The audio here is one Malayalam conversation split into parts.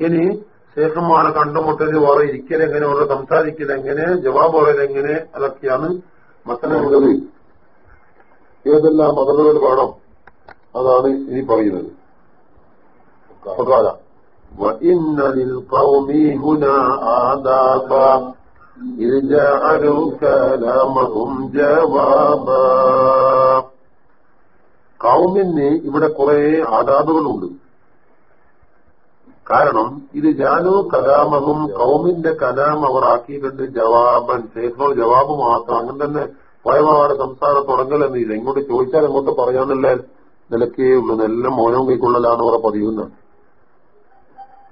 ഇനി ശേഖന്മാരെ കണ്ടുമുട്ടല് വേറെ ഇരിക്കലെങ്ങനെ ഓരോ സംസാരിക്കലെങ്ങനെ ജവാബ് പറയലെങ്ങനെ അതൊക്കെയാണ് മസലുള്ളത് ഏതെല്ലാം മതലുകൾ വേണം അതാണ് ഇനി പറയുന്നത് وإن للقوم هنا آدابا إذ جعلوا كلامهم جوابا കൗമിന് ഇവിടെ കുറെ ആദാബുകളുണ്ട് കാരണം ഇത് ജാനു കലാമഹും കൗമിന്റെ കലാം അവർ ആക്കിയിട്ടുണ്ട്. ജവാബൻ ശേഖോ ജവാബ് മാത്രം. അങ്ങനെ തന്നെ പോയവാട് സംസാരം തുടങ്ങലെന്നില്ല ഇങ്ങോട്ട് ചോദിച്ചാൽ അങ്ങോട്ട് പറയാനുള്ള നിലക്കേ ഉള്ളൂ. എല്ലാം മോനവും കൈക്കൊള്ളലാണ് അവരെ പതിയുന്നത്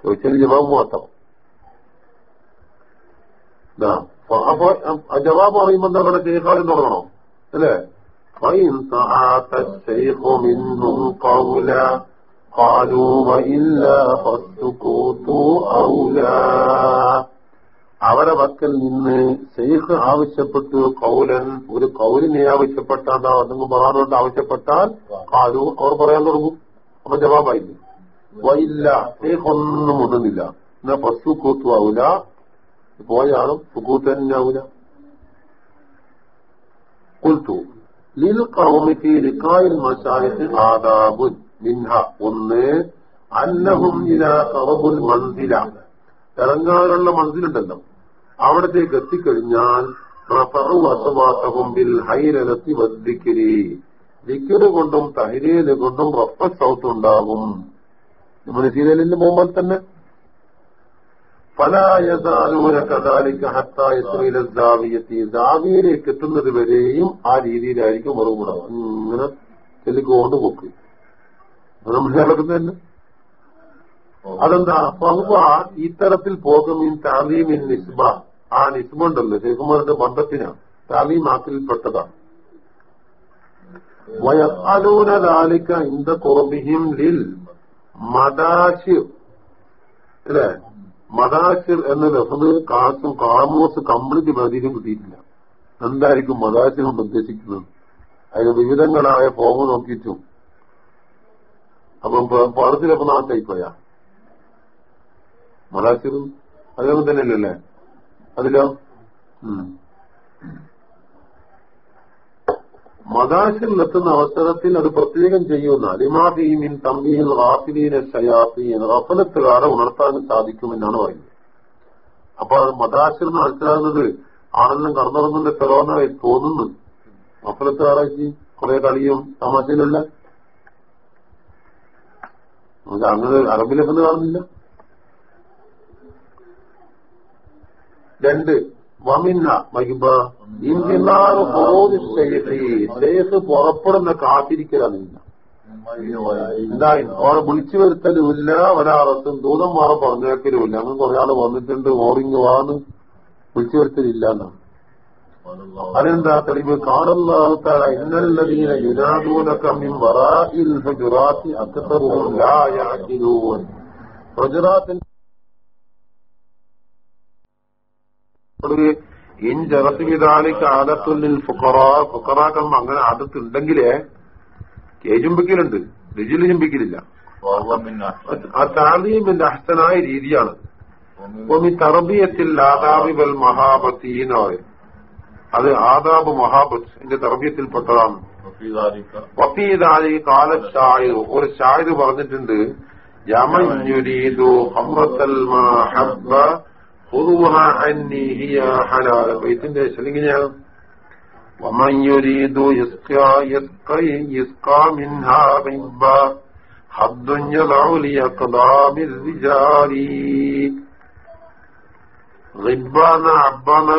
ചോദിച്ചാൽ ജവാബ് മാത്രം. അപ്പൊ ജവാബ് പറയുമ്പോ എന്താ പറയുക ശേഖാലും തുടങ്ങണോ? അല്ലേ? فإن سعات الشيخ منهم قولا قالوا وإلا فالسكوت أولى അവരെ വക്കൽ നിന്ന് ഷെയ്ഖ് ആവശ്യപ്പെട്ടു കൗലൻ ഒരു കൗലിനെ ആവശ്യപ്പെട്ടാൽ അതെങ്കിൽ പറയാനോട്ട് ആവശ്യപ്പെട്ടാൽ കാലു അവർ പറയാൻ തുടങ്ങും അപ്പൊ ജവാബായില്ല വയില്ല ഷെയ്ഖ് ഒന്നും മുതുന്നില്ല എന്നാ ഫസ്റ്റ് കൂത്തു ആവൂല പോയാളും സുക്കൂത്ത് തന്നെ ആവൂല കുൽത്തു ലിൽ കൗമിക്ക് ലിക്കായിൽ മശായത്ത് ആദാബുൻ മിൻഹ ഒന്ന് അന്നഹും ഇല കറബുൽ മൻസില ഇറങ്ങാറുള്ള മൻസിലുണ്ടല്ലോ അവിടത്തേക്ക് എത്തിക്കഴിഞ്ഞാൽ ദിക്കറ് കൊണ്ടും തഹരീൽ കൊണ്ടും റഫ സൗത്ത് ഉണ്ടാകും. നമ്മുടെ സീരിയലിന് പോകുമ്പോൾ തന്നെ. ദാവിയിലേക്ക് എത്തുന്നത് വരെയും ആ രീതിയിലായിരിക്കും മറുപടി ഇങ്ങനെ ചെല്ലിക്കൊണ്ട് പോക്ക്. നമ്മൾ കേരളത്തിൽ അതെന്താ? ഫഹ്വ ഇത്തരത്തിൽ ഇൻ താലീമിൻ നിസ്ബ. ആ നിസ്ബ ഉണ്ടല്ലോ. ശേഖുമാരുടെ ബന്ധത്തിനാണ് താലീമാക്കിൽപ്പെട്ടതാണ് വയക്കാലൂന ലാലിക്ക ഇന്ത കുറബിഹിം ലിൽ മദാശിർ. അല്ലേ? മദാശിർ എന്ന ലഫത് കാസും കാമോസ് കംപ്ലീറ്റ് പ്രതീകം കിട്ടിയിട്ടില്ല. എന്തായിരിക്കും മദാശിർ കൊണ്ട് ഉദ്ദേശിക്കുന്നത്? അതിന് വിവിധങ്ങളായ ഫോമ് നോക്കിയിട്ടും അപ്പം പോയാ നാട്ടായിപ്പോയാ മദാശിർ അതേപോലെ അല്ലേ അതിലോ? മദാശിൽ നിർത്തുന്ന അവസരത്തിൽ അത് പ്രത്യേകം ചെയ്യുന്ന അലിമാബീമിൻ തമ്പിയിൽ റാഫിലീനെ ഷയാഫീൻ റഫലത്തുകാരെ ഉണർത്താൻ സാധിക്കുമെന്നാണ് പറയുന്നത്. അപ്പൊ അത് മദാശിർ മനസ്സിലാകുന്നത് ആണെന്നും കടന്നുറങ്ങുന്ന സ്ഥലമെന്നായി തോന്നുന്നു. റഫലത്തുകാരായി കുറെ കളിയും തമാശയിലല്ല. നമുക്ക് അങ്ങനെ അറബിലെന്ന് കാണുന്നില്ല. രണ്ട് വമിന്ന ഷേഖ് പുറപ്പെടുന്ന കാത്തിരിക്കലാണ് എന്തായി അവരെ വിളിച്ചു വരുത്തലുമില്ല. ഒരാറസും ദൂതന്മാരെ പറഞ്ഞേക്കലുമില്ല. അങ്ങനെ കുറെ ആൾ വന്നിട്ടുണ്ട് ഓറിങ് വാന്ന് വിളിച്ചു വരുത്തലില്ല എന്നാണ്. അതെന്താ തെളിവ്? ഇന്നല്ലതീന മിൻ വറാഇൽ ഹുജറാത്തി ലാ യഅഖിലൂൻ ഹുജറാത്തിന്റെ ഇൻ ജറത്തിവിധാനിക്ക് ആദത്തുല്ലിൽ ഫുക്കറ ഫുക്കറാക്കൾ അങ്ങനെ ആദത്തുണ്ടെങ്കിലേ കേജുമ്പിക്കലുണ്ട് രുചിയിൽ ചുംബിക്കലില്ല ആ താലീമിന്റെ അഷ്ടനായ രീതിയാണ്. തറബിയത്തിൽ ആദാബിബൽ മഹാബത്തി എന്ന് പറയും. അത് ആദാബ് മഹാബത്ത് എന്റെ തർബീയത്തിൽപ്പെട്ടതാണ്. ഒരു ഷായിർ പറഞ്ഞിട്ടുണ്ട് ബൈത്തിന്റെ ശരിങ്ങനെയാണ്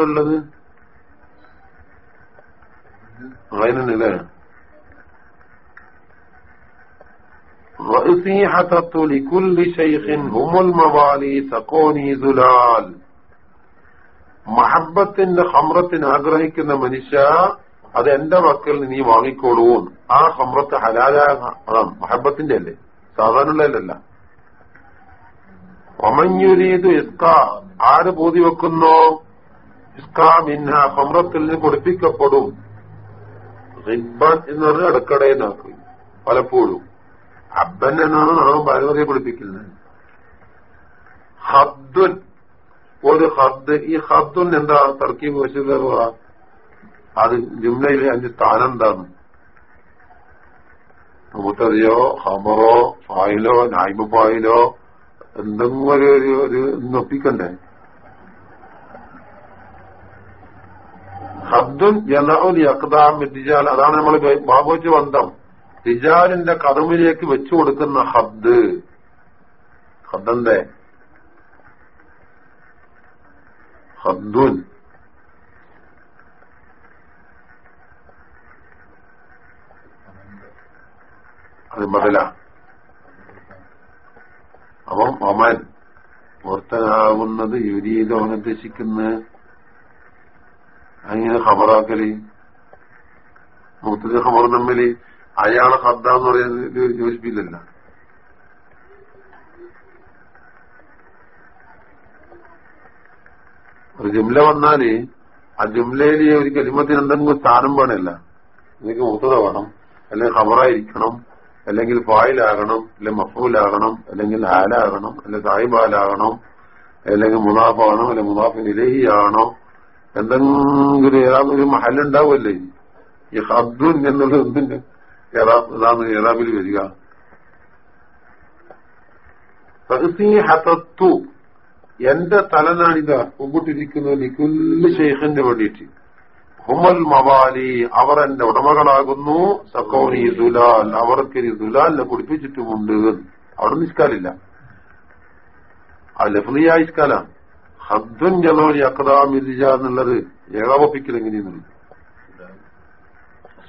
ഉള്ളത് ഉള്ളത് അങ്ങനല്ലേ وأصيحة لكل شيخ هم الموالي تقوني زلال മഹബത്തിന്റെ ഹമ്രത്തിന് ആഗ്രഹിക്കുന്ന മനുഷ്യ അത് എന്റെ മക്കൾ നീ വാങ്ങിക്കോളൂ ആ ഹമ്രത്ത് ഹലാലായ മഹബത്തിന്റെ അല്ലേ സാധാരണ ഒമഞ്ഞുരീതു ഇസ്ക ആര് പൂതി വെക്കുന്നോ ഇസ്ക മിന്ന ഹമ്രത്തിൽ നിന്ന് കൊടുപ്പിക്കപ്പെടും റിബൻ എന്ന് പറഞ്ഞ അടുക്കടയെന്നാക്കി പലപ്പോഴും. അബ്ബൻ എന്നാണ് ആ ഭാരവതയെ പഠിപ്പിക്കുന്നത് ഹദ്ദുൻ ഒരു ഹദ് ഈ ഹദ്ദുൻ എന്താ? തർക്കീബ് വെച്ചത് അത് ജുംലയിലെ അതിന്റെ സ്ഥാനം എന്താണ്? നമുക്കറിയോ? ഹമറോ ഫായിലോ നായ്മ ഫായിലോ എന്തെങ്കിലും ഒരു ഒരു ഒപ്പിക്കണ്ടേ? ഹദ്ദുൻ ജനഉൽ യഖ്ദാം റിജാൽ. അതാണ് നമ്മൾ ബാബോച്ച് ബന്ധം. റിജാലിന്റെ കടമിലേക്ക് വെച്ചു കൊടുക്കുന്ന ഹബ്ദ്. ഹദ്ദന്റെ ഹദ്ദുൻ അത് ബദല അപ്പം അമൻ പുറത്തനാകുന്നത് ഉദ്ദേശിക്കുന്ന അങ്ങനെ ഖബറാക്കൽ മുത്തത് ഖബർ തമ്മിൽ അയാളെ ഹദ്ദ എന്ന് പറയുന്നത് യോജിപ്പില്ലല്ല. ഒരു ജുംല വന്നാൽ ആ ജുംലയിൽ ഒരു കലിമത്തിന് എന്തെങ്കിലും സ്ഥാനം വേണമല്ല. എനിക്ക് മുത്തത വേണം അല്ലെങ്കിൽ ഖബറായിരിക്കണം അല്ലെങ്കിൽ ഫായിലാകണം അല്ലെങ്കിൽ മഫൂലാകണം അല്ലെങ്കിൽ ആലാകണം അല്ലെങ്കിൽ സാഹിബാലാകണം അല്ലെങ്കിൽ മുതാഫാണോ അല്ലെങ്കിൽ മുനാഫിൻ ഇലഹി ആകണം എന്തെങ്കിലും ഏതാ ഒരു മഹലുണ്ടാവുമല്ലേ ഈ ഹദ്ദുൻ എന്നുള്ളത് എന്തിന്റെ ഏതാണ് ഏതാമിൽ വരിക. ഹത്തു എന്റെ തലനാണിത മുമ്പിട്ടിരിക്കുന്ന നിക്കുൽ ഷെയ്ഖിന്റെ വേണ്ടിയിട്ട്. ഹുമൽ മവാലി അവർ എന്റെ ഉടമകളാകുന്നു. സക്കോനി ദുലാൽ അവർക്ക് ദുലാലിനെ കുടിപ്പിച്ചിട്ടുമുണ്ട്. അവിടെ നിസ്കാലില്ല ആ ലഫ്ലിയ ഇസ്കാലാണ് ഹദ്ദുൻ ജലോലി അക്കദാമിരിജ എന്നുള്ളത് ഏകാവപ്പിക്കൽ എങ്ങനെയെന്നുള്ളത്?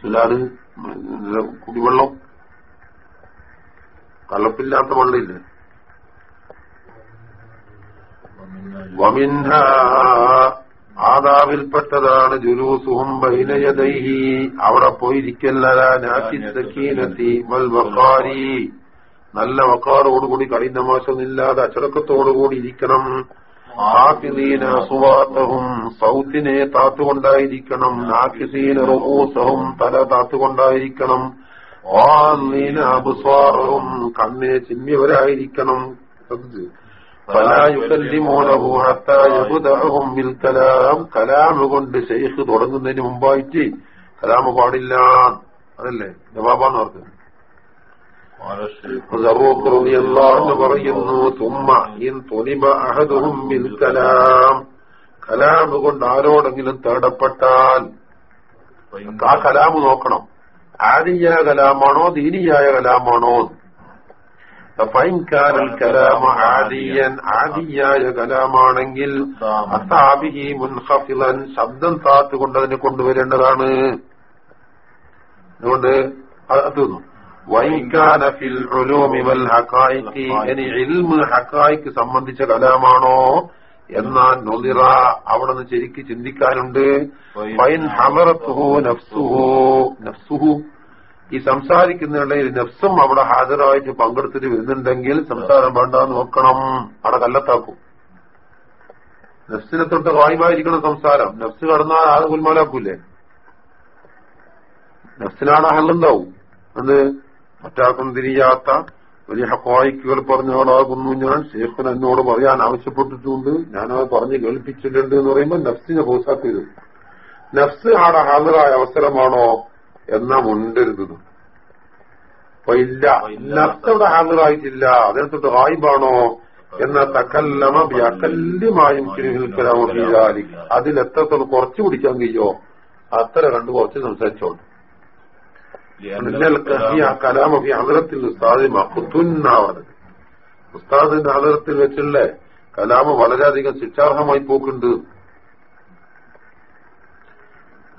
സുലാൽ കുടിവെള്ളം. കലപ്പില്ലാത്ത വെള്ളമില്ലേ? വമിൻഹ ആദാവിൽപ്പെട്ടതാണ് ജുലൂസുഹും ബൈനയതൈഹി അവിടെ പോയിരിക്കല്ലീനത്തി നല്ല വക്കാറോടുകൂടി കഠിന മോശമില്ലാതെ അച്ചടക്കത്തോടുകൂടി ഇരിക്കണം. ഹാഫിദീന സുവാത്തഹും സൗത്തിനെ താത്തുകൊണ്ടായിരിക്കണം. നാഖിദീന റുഹൂസഹും തല താത്തുകൊണ്ടായിരിക്കണം. വാന്നീന അബുസ്വാറഹും കണ്ണിനെ ചിമ്മിയവരായിരിക്കണം കലാമ് കൊണ്ട് ശൈഖ് തുടങ്ങുന്നതിന് മുമ്പായിട്ട് കലാമ് പാടില്ല. അതല്ലേ? ജവാബാന്ന് പറഞ്ഞത് പറയുന്നു തുമ്മ ഇൻ തുനിബ അഹദും ബിൽ കലാം. കലാം കൊണ്ട് ആരോടെങ്കിലും തേടപ്പെട്ടാൽ ആ കലാമ് നോക്കണം. ആദിയായ കലാമാണോ ദീനിയായ കലാമാണോ? ഫൈൻകാരൽ കലാമ ആദിയൻ ആദിയായ കലാമാണെങ്കിൽ അസാബിഹി മുൻഹഫിലൻ ശബ്ദം താത്തുകൊണ്ട് അതിനെ കൊണ്ടുവരേണ്ടതാണ്. അതുകൊണ്ട് അത് വൈകാന ഫിൽ ഉലൂമി വൽ ഹഖായിഖി. ഇനി ഇൽമു ഹഖായിഖ് സംബന്ധിച്ച കലാമാണോ? എന്നാൽ നൊലിറ അവിടെ നിന്ന് ശരിക്ക് ചിന്തിക്കാനുണ്ട്. വൈൻ ഹമറത്തുഹു നഫ്സുഹു. നഫ്സുഹു. ഈ സംസാരിക്കുന്നതിനിടയിൽ നഫ്സും അവിടെ ഹാജരായിട്ട് പങ്കെടുത്തിട്ട് വരുന്നുണ്ടെങ്കിൽ സംസാരം വേണ്ട നോക്കണം. അവിടെ കല്ലത്താക്കും നഫ്സിനെ തൊട്ട് വായുവായിരിക്കണം സംസാരം. നഫ്സ് കടന്നാൽ ആ കുൽമാലാക്കൂലേ നഫ്സിനാണ് ഹല്ലുണ്ടാവും അത് മറ്റാക്കും തിരിയാത്ത വലിയ ഹക്കോയിക്കുകൾ പറഞ്ഞവളാകുന്നു. ഞാൻ ഷേഖൻ എന്നോട് പറയാൻ ആവശ്യപ്പെട്ടിട്ടുണ്ട്. ഞാനത് പറഞ്ഞ് കേൾപ്പിച്ചിട്ടുണ്ട് എന്ന് പറയുമ്പോൾ നഫ്സിനെ പ്രോത്സാഹിക്കരുത് നഫ്സ് ആടെ ഹാജരായ അവസരമാണോ എന്നാ മുണ്ടരുത് അപ്പൊ ഇല്ല. നഫ്സ് അവിടെ ഹാജരായിട്ടില്ല. അതിനകത്തോട്ട് വായിബാണോ എന്ന തക്കല്ലമ വ്യാക്കല്യമായും കിരിഹിൽക്കലാമി അതിലെത്രത്തോളം കുറച്ചു പിടിക്കാൻ കഴിയോ അത്ര കണ്ട് കുറച്ച് സംസാരിച്ചോളൂ. കലാമൊക്കെ ഹദറത്തിൽ ഉസ്താദ് മഹുത്തുന്നാവത് ഉസ്താദിന്റെ ഹദറത്തിൽ വെച്ചുള്ള കലാമ വളരെയധികം ശിക്ഷാർഹമായി പോക്കുണ്ട്.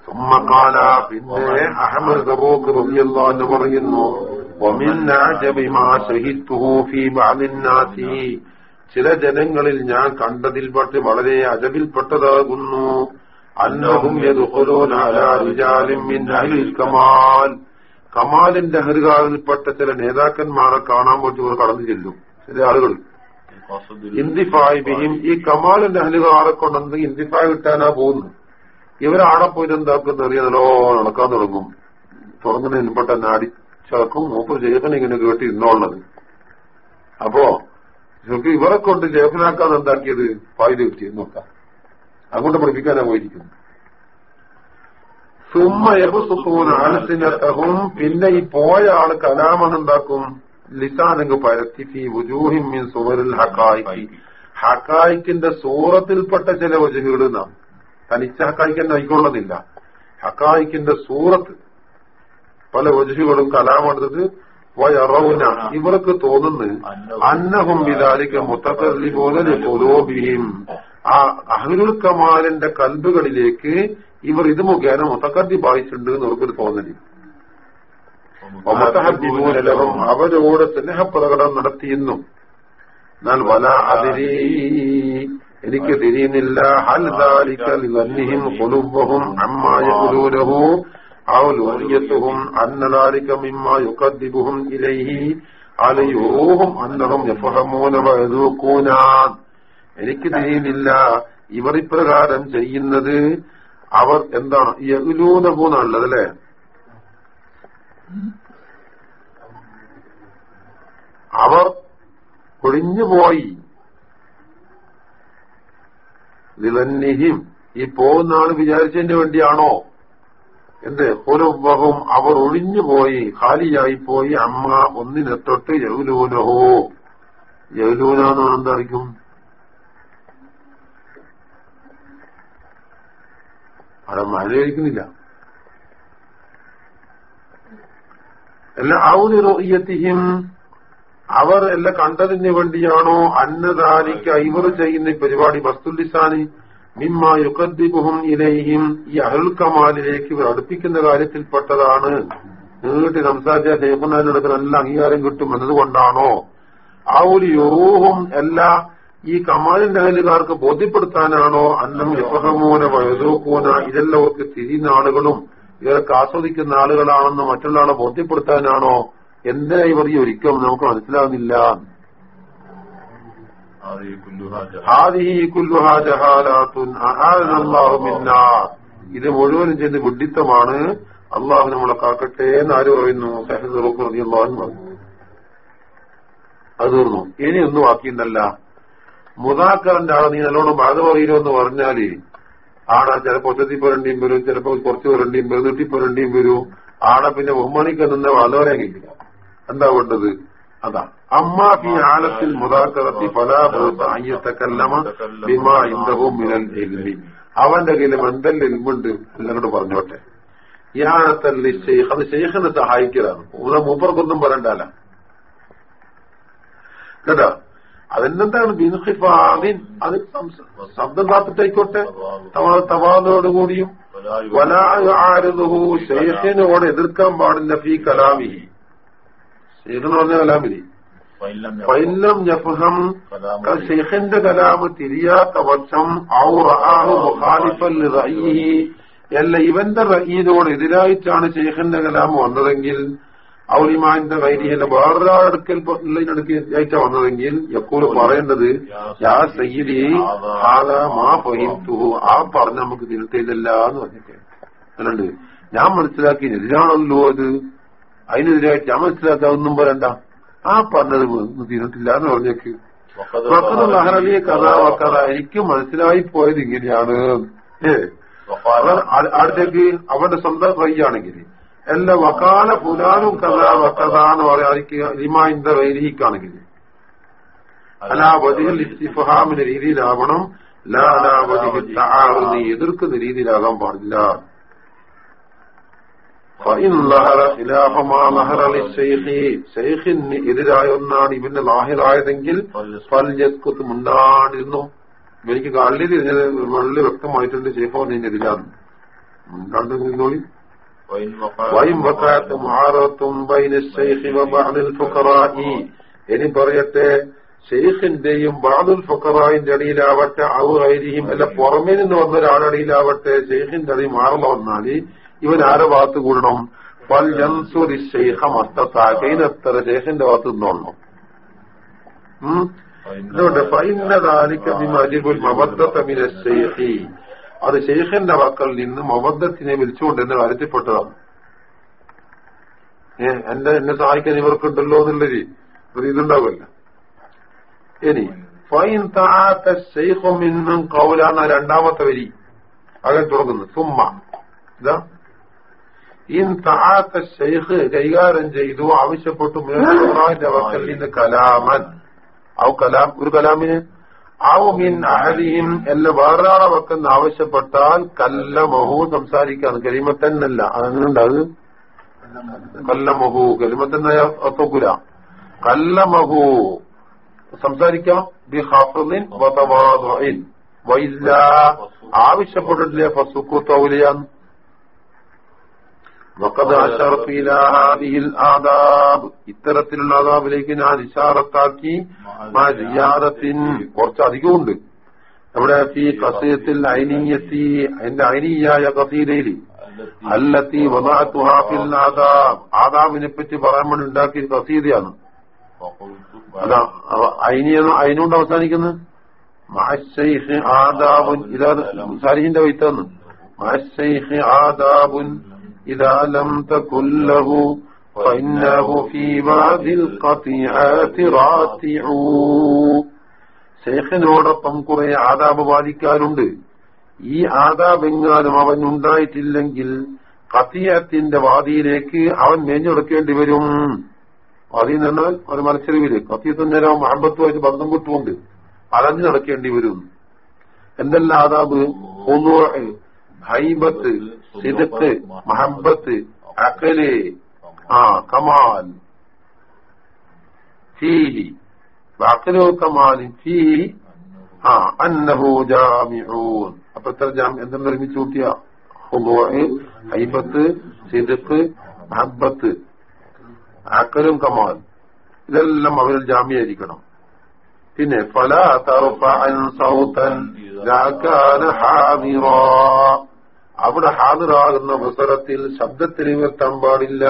സുമ്മക്കാല പിന്നെ അഹമ്മദ് ഗബൂക്ക് റബിയല്ലോ എന്ന് പറയുന്നു ചില ജനങ്ങളിൽ ഞാൻ കണ്ടതിൽപ്പെട്ട് വളരെ അജബിൽപ്പെട്ടതാകുന്നു. അന്നഹും കമാലിന്റെ ഹരികാലിൽപ്പെട്ട ചില നേതാക്കന്മാരെ കാണാൻ വേണ്ടി ഇവർ കടന്നു ചെല്ലും. ചില ആളുകൾ. ഇന്തിഫായ് ഈ കമാലിന്റെ ഹലുകാറെ കൊണ്ടെന്ന് ഇന്തിഫായ് കിട്ടാനാ പോകുന്നു ഇവരാടെ പോയിട്ട് എന്താക്കുന്ന അറിയാതല്ലോ നടക്കാൻ തുടങ്ങും. തുടങ്ങുന്നതിന് നാടി അടിച്ചടക്കും മൂപ്പർ ജേഫനെ ഇങ്ങനെ കേട്ടി ഇന്നുള്ളത്. അപ്പോ ഇവരെ കൊണ്ട് ജേഫനാക്കാൻ എന്താക്കിയത്? ഫായിദ കിട്ടി നോക്കാം. അങ്ങോട്ട് പഠിപ്പിക്കാനാ പോയിരിക്കുന്നു സുമ്മയഹുസുഖൂനാലത്തിനത്തഹും പിന്നെ ഈ പോയ ആൾ കലാമൻ എന്താക്കും ലിസാനങ്ങ് പരത്തി ഫി വുജൂഹിം മിൻ സുവരിൽ ഹക്കായിക്ക് ഹക്കായിക്കിന്റെ സൂറത്തിൽപ്പെട്ട ചില വജുഹുകൾ നാം തനിച്ച ഹക്കായിക്ക് തന്നെ ആയിക്കൊള്ളുന്നില്ല ഹക്കായിക്കിന്റെ സൂറത്ത് പല വജുഹുകളും കലാമെടുത്തിട്ട് വയറവുന ഇവർക്ക് തോന്നുന്നു അന്നഹും വിതാലിക്ക മുത്തക്കല്ലി പോലെ പൊലോബിയും ആ അഹ്ലുൽ കമാലിന്റെ കൽബുകളിലേക്ക് ഇവർ ഇത് മുഖേന മുത്തക്കത്തി ബാധിച്ചിട്ടുണ്ട് എന്ന് അവർക്കൊരു തോന്നൽ മൊത്തഹദ്ദിബൂനലവും അവരോട് സ്നേഹപ്രകടനം നടത്തിയെന്നും ഞാൻ വല അതിരി എനിക്ക് തിരിയുന്നില്ല. ഹൽ ദാലിക്കൽ വന്നിഹിം കുലുബഹും അമ്മായ കുലൂരഹും അവലോറിയത്തുഹും അന്നദാലിക്കം ഇമ്മ യുക്കദ്ദിബുഹും ഇലൈഹി അലയോഹും അന്നഹം യഫഹമൂന എനിക്ക് തിരിയുന്നില്ല. ഇവർ ഇപ്രകാരം ചെയ്യുന്നത് അവർ എന്താണ്? യകുലൂനഹൂന്നുള്ളത് അല്ലേ അവർ ഒഴിഞ്ഞുപോയി നിലന്നിഹിം ഈ പോകുന്ന ആൾ വിചാരിച്ചതിന് വേണ്ടിയാണോ? എന്ത്? പൊരുവഹും അവർ ഒഴിഞ്ഞുപോയി ഖാലിയായി പോയി. അമ്മ ഒന്നിനെ തൊട്ട് യൗലൂനഹോ യൗലൂന എന്ന് എന്തായിരിക്കും? അവിടെ മലയിരിക്കുന്നില്ല അല്ല ഔലിറോയ്യത്തിഹിം അവർ എല്ലാം കണ്ടതിന് വേണ്ടിയാണോ അന്നദാനിക്ക ഇവർ ചെയ്യുന്ന പരിപാടി വസ്തുലിസാനി മിമ്മ യുക്കദ്ദിബുഹും ഇലയും ഈ അഹൽക്കമാലിലേക്ക് ഇവർ അടുപ്പിക്കുന്ന കാര്യത്തിൽപ്പെട്ടതാണ്. നീട്ടി സംസാരിച്ച ഷേഖുനാലിനടുത്ത് നല്ല അംഗീകാരം കിട്ടും എന്നതുകൊണ്ടാണോ? ആ ഒരു യുറൂഹും എല്ലാ ഈ കമാലിന്റെ അഹലുകാർക്ക് ബോധ്യപ്പെടുത്താനാണോ അന്നം യഫഹമൂന വയസോക്കോന ഇതെല്ലാം അവർക്ക് തിരിയുന്ന ആളുകളും ഇവർക്ക് ആസ്വദിക്കുന്ന ആളുകളാണെന്ന് മറ്റുള്ള ആളെ ബോധ്യപ്പെടുത്താനാണോ? എന്തിനാ ഇവർ ഈ ഒരിക്കലും നമുക്ക് മനസ്സിലാകുന്നില്ല. ഇത് മുഴുവനും ചെയ്ത് വിഡിത്തമാണ് അള്ളാഹു നമ്മളെ കാക്കട്ടെ എന്ന് ആര് പറയുന്നു? അത് തീർന്നു. ഇനി ഒന്നും ബാക്കിയുണ്ടല്ല മുതാക്കറിന്റെ ആളെ നീ നല്ലോണം ബാധ പറയലോ എന്ന് പറഞ്ഞാൽ ആടെ ചിലപ്പോ ഒറ്റത്തിൽ പോരണ്ടിയും വരും ചിലപ്പോ കുറച്ച് പോരണ്ടിയും വരും നീട്ടി പോരണ്ടിയും വരും. ആടെ പിന്നെ ബഹുമാനിക്ക് നിന്ന ബാധ കിട്ടില്ല. എന്താ വേണ്ടത്? അതാ. അമ്മ ഈ ആലത്തിൽ മുതാക്കറത്തി ഫലാബോധക്കല്ലമ ബിമാ അവന്റെ കയ്യിലും എന്തെല്ലാം എൽമുണ്ട് എന്നോട് പറഞ്ഞോട്ടെ. ഈ ഷെയ്ഖ് അത് ഷെയ്ഖിനെ സഹായിക്കലാണ്. മൂപ്പർക്കൊന്നും പറയണ്ടല്ല കേട്ടോ? അതിനെന്താണ് ബിൻഹിഫാദിൻ അത് ശബ്ദം കാത്തിട്ടായിക്കോട്ടെ തവാദോടുകൂടിയും വലാഹു ഷെയ്ഖിനോട് എതിർക്കാൻ പാടില്ല ഫീ കലാമി ഷെയ്ഖെന്ന് പറഞ്ഞ കലാമിനി ഫൈലം യഫഹം ഷെയ്ഖിന്റെ കലാമ് തിരിയാത്ത പക്ഷം അല്ല ഇവന്റെ റഹീനോട് എതിരായിട്ടാണ് ഷെയ്ഖിന്റെ കലാം വന്നതെങ്കിൽ ഔലിമാന്റെ വൈരിയല്ല വേറൊരാളടുക്കൽ അടുക്കലായിട്ടാ വന്നതെങ്കിൽ എപ്പോഴും പറയേണ്ടത് യാ സയ്യിദി ആല മാ ഫഹിംതു ആ പറഞ്ഞ നമുക്ക് തിരുത്തേതല്ല എന്ന് പറഞ്ഞിട്ട്. അല്ലണ്ട് ഞാൻ മനസ്സിലാക്കി എതിരാണല്ലോ അത്? അതിനെതിരായിട്ട് ഞാൻ മനസ്സിലാക്കാതൊന്നും പറയണ്ട. ആ പറഞ്ഞത് തിരുത്തില്ല എന്ന് പറഞ്ഞേക്ക്. ലഹറലിയെ കഥ വക്കഥ എനിക്ക് മനസ്സിലായി പോയത് ഇങ്ങനെയാണ്. അടുത്തേക്ക് അവന്റെ സ്വന്തം കൈയാണെങ്കിൽ എല്ലാ വക്കാല പുലാനും കഥ വക്കഥ എന്ന് പറയാതിരിക്കുക ലിമാന്റെ വതികൾ ഇസ്തിഫഹാമിന്റെ രീതിയിലാവണം. ലാ നീ എതിർക്കുന്ന രീതിയിലാകാൻ പാടില്ല. എതിരായ ഒന്നാണ് ഇവന്റെ ലാഹിറായതെങ്കിൽ ഫൽജസ്കുത്ത് മുണ്ടാണ്ടിരുന്നു എനിക്ക് കള്ളി തിരിഞ്ഞത് വളരെ വ്യക്തമായിട്ടുണ്ട് ഷെയ്ഖോ എതിരാണ് മുണ്ടാണ്ട് നിന്നോളി. വൈം വക്കാത്ത മുഹാറത്തും ഇനി പറയട്ടെ ഷെയ്ഖിന്റെയും ബാദുൽ ഫക്കറായിന്റെ അടിയിലാവട്ടെ അവ ഐരിയും അല്ല പുറമേ നിന്ന് വന്ന ഒരാളടിയിലാവട്ടെ ഷെയ്ഖിന്റെ അടി മാറുന്ന വന്നാൽ ഇവൻ ആരെ ഭാഗത്ത് കൂടണം? ഫൽ ജൻസുരി ഷെയ്ഖ മസ്തത്താക്കൈനത്ര ഷെയ്ഖിന്റെ ഭാഗത്ത് നിന്നോളണം അതുകൊണ്ട് മബദ്ധ മബദ്ധത്തമിന ഷെയ്ഖി അത് ഷെയ്ഖിന്റെ വാക്കളിൽ നിന്ന് മൊബദ്ധത്തിനെ വിളിച്ചുകൊണ്ട് എന്നെ കാര്യത്തിൽപ്പെട്ടതാണ് ഏ എന്റെ എന്നെ സഹായിക്കാൻ ഇവർക്കുണ്ടല്ലോ എന്നുള്ളൊരു ഒരു ഇതുണ്ടാവില്ല ഇനി ഫൈൻ താത്ത ഷെയ്ഖുമിന്നും കൗലാന്ന രണ്ടാമത്തെ വരി. അങ്ങനെ തുടങ്ങുന്നു. സുമ്മ. ഇതാ. ഇൻ താത്ത ഷെയ്ഖ് കൈകാര്യം ചെയ്തു ആവശ്യപ്പെട്ടു കലാമൻ. ഔ കലാം ഒരു കലാമിന് ഔ മിൻ അഹലിയും എല്ലാം വേറൊരാളെ വെക്കുന്ന ആവശ്യപ്പെട്ടാൽ കല്ലമഹു സംസാരിക്കാൻ കരിമത്തന്നല്ല. അതെങ്ങനെയുണ്ട് അത്? കല്ലമഹു. കരിമത്തന്ന കല്ല കല്ലമഹു. സംസാരിക്കാം. ബി ഹാഫിൻ ആവശ്യപ്പെട്ടിട്ടില്ല? ഫസുക്കു തൗലിയാന്ന് ഇത്തരത്തിലുള്ള ആദാബിലേക്ക് ഞാൻ ഇഷാറത്താക്കി കുറച്ച് അധികമുണ്ട് നമ്മുടെ ഈ കസീയത്തിൽ ഐനീയത്തി അതിന്റെ ഐനീയായ കസീലയിൽ. അല്ലത്തി ഫിൽ ആദാബ്. ആദാബിനെ പറ്റി പറയാൻ വേണ്ടി ഉണ്ടാക്കിയ കസീതയാണ്. അതാ ഐനിയാണ് ഐനുകൊണ്ട് അവസാനിക്കുന്നത്? മഹശൈഖ് ആദാബുൻ ഇതാണ് സാരിഹിന്റെ വൈത്തന്ന്. മഹശൈഖ് ആദാബുൻ إذا لم تكن له فإنه في بعض القطيعات راتع ശേഖനോടൊപ്പം കുറെ ആദാബ് പാലിക്കാനുണ്ട് ഈ ആദാബ് എങ്ങാനും അവൻ ഉണ്ടായിട്ടില്ലെങ്കിൽ കത്തിയത്തിന്റെ വാദിയിലേക്ക് അവൻ മേഞ്ഞെടുക്കേണ്ടി വരും വാദി എന്ന് പറഞ്ഞാൽ ഒരു മത്സരവില് കത്തിയത്തിന് നേരം മഹബത്തുമായിട്ട് ബന്ധം കിട്ടുമുണ്ട് അലഞ്ഞു നടക്കേണ്ടി വരും എന്തെല്ലാം ആദാബ് ഹൈബത്ത് സിദക്ക് മഹബത്ത് അക്കൽ ആ കമാൽ ഫീഹി വാക്കലോ കമാലിൻ ഫീഹി ആ അന്നഹു ജാമിഊൻ. അപ്പൊ എത്ര ജാമി എന്തെന്ന് ഒരുമിച്ച് കൂട്ടിയ? ഹൈബത്ത് സിദക്ക് മഹബത്ത് അക്കലും കമാൽ. ഇതെല്ലാം അവരിൽ ജാമ്യായിരിക്കണം. പിന്നെ ഫല തറുപ്പൻ സൗത്തൻ ഹാദിറാ അവിടെ ഹാജരാകുന്ന അവസരത്തിൽ ശബ്ദത്തിലിവർത്താൻ പാടില്ല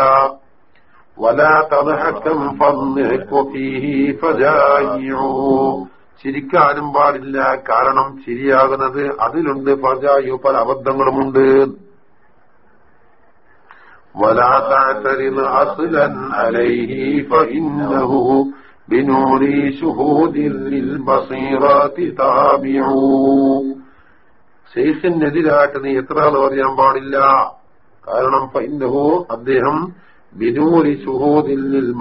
ചിരിക്കാനും പാടില്ല. കാരണം ചിരിയാകുന്നത് അതിലുണ്ട്. ഫജായു പല അബദ്ധങ്ങളുമുണ്ട്. ബിനൂരി ഷെയ്ഖിനെതിരായിട്ട് നീ എത്ര ആൾ പറയാൻ പാടില്ല? കാരണം ഫൈനഹു അദ്ദേഹം ബിനൂരി ഷുഹൂദിൽ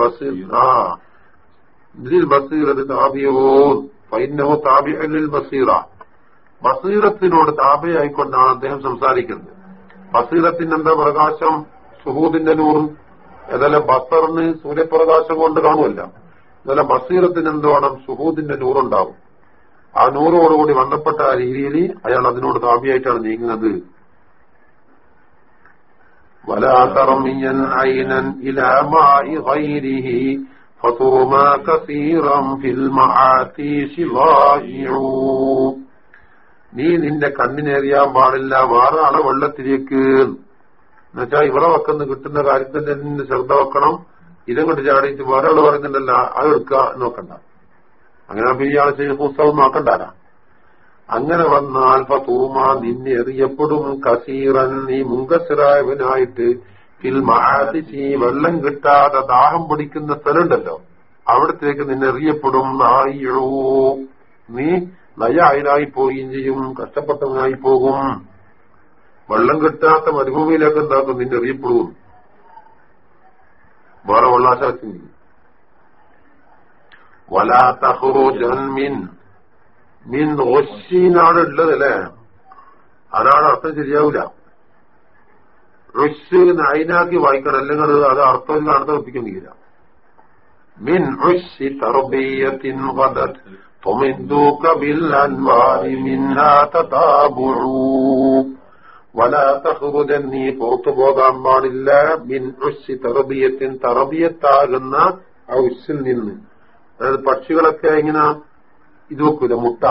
ബസീറത് താബിയോ ഫൈനഹു താബിഅലിൽ ബസീറ. ബസീറത്തിനോട് താബയായിക്കൊണ്ടാണ് അദ്ദേഹം സംസാരിക്കുന്നത്. ബസീറത്തിന്റെ എന്താ പ്രകാശം? സുഹൂദിന്റെ നൂറും. ഏതായാലും ബസറിന് സൂര്യപ്രകാശം കൊണ്ട് കാണുമല്ല. എന്നാലും ബസീറത്തിന് എന്ത് സുഹൂദിന്റെ നൂറുണ്ടാവും. ആ നൂറോടുകൂടി ബന്ധപ്പെട്ട ആ രീതിയിൽ അയാൾ അതിനോട് താപിയായിട്ടാണ് നീങ്ങുന്നത് വലാതറമിയൻ ഐനൻ ഇലാമായി ഗൈരിഹി فطرما كثيرا في المعاتيش ضائع നീ നിന്റെ കണ്ണിനേറിയാൻ പാടില്ല വേറെ ആളെ വെള്ളത്തിലേക്ക് എന്നുവെച്ചാൽ ഇവിടെ വെക്കുന്ന കിട്ടുന്ന കാര്യത്തിന്റെ തന്നെ ശ്രദ്ധ വെക്കണം ഇതങ്ങോട്ട് ചാടിയിട്ട് വേറെ ആള് പറയുന്നുണ്ടല്ല അത് എടുക്കുക നോക്കണ്ട അങ്ങനെ ഇയാളെ ചെയ്ത് പുസ്തകം നോക്കണ്ടാരാ അങ്ങനെ വന്നാൽ ഫൂമ നിന്നെ എറിയപ്പെടും കസീറൻ നീ മുങ്കസിറായവനായിട്ട് വെള്ളം കിട്ടാതെ ദാഹം പിടിക്കുന്ന സ്ഥലമുണ്ടല്ലോ. അവിടത്തേക്ക് നിന്നെ എറിയപ്പെടും. നീ നയായനായി പോവുകയും ചെയ്യും കഷ്ടപ്പെട്ടവനായി പോകും. വെള്ളം കിട്ടാത്ത മരുഭൂമിയിലേക്ക് എന്താക്കും? നിന്നെ എറിയപ്പെടും. വേറെ വെള്ളാശാക്കി വലാ തഹ്റുജൻ മിൻ. മിൻ ഒശീനാണ് ഉള്ളത് അല്ലേ? അതാണ് അർത്ഥം ശരിയാവില്ല റുഷ് അയിനാക്കി വായിക്കണം. അല്ലെങ്കിൽ അത് അർത്ഥം അർത്ഥം ഒപ്പിക്കുന്നില്ല മിൻ റുഷി തർബീയത്തിൻ വദത് അൻവാരി മിന്നാ തതാബുഉ വലാ തഹ്റുജൻ നീ പുറത്തു പോകാൻ പാടില്ല. മിൻ റുഷി തറബിയത്തിൻ തറബിയത്താകുന്ന ഔസിൽ നിന്ന്. അതായത് പക്ഷികളൊക്കെ ഇങ്ങനെ ഇത് വെക്കൂല മുട്ട.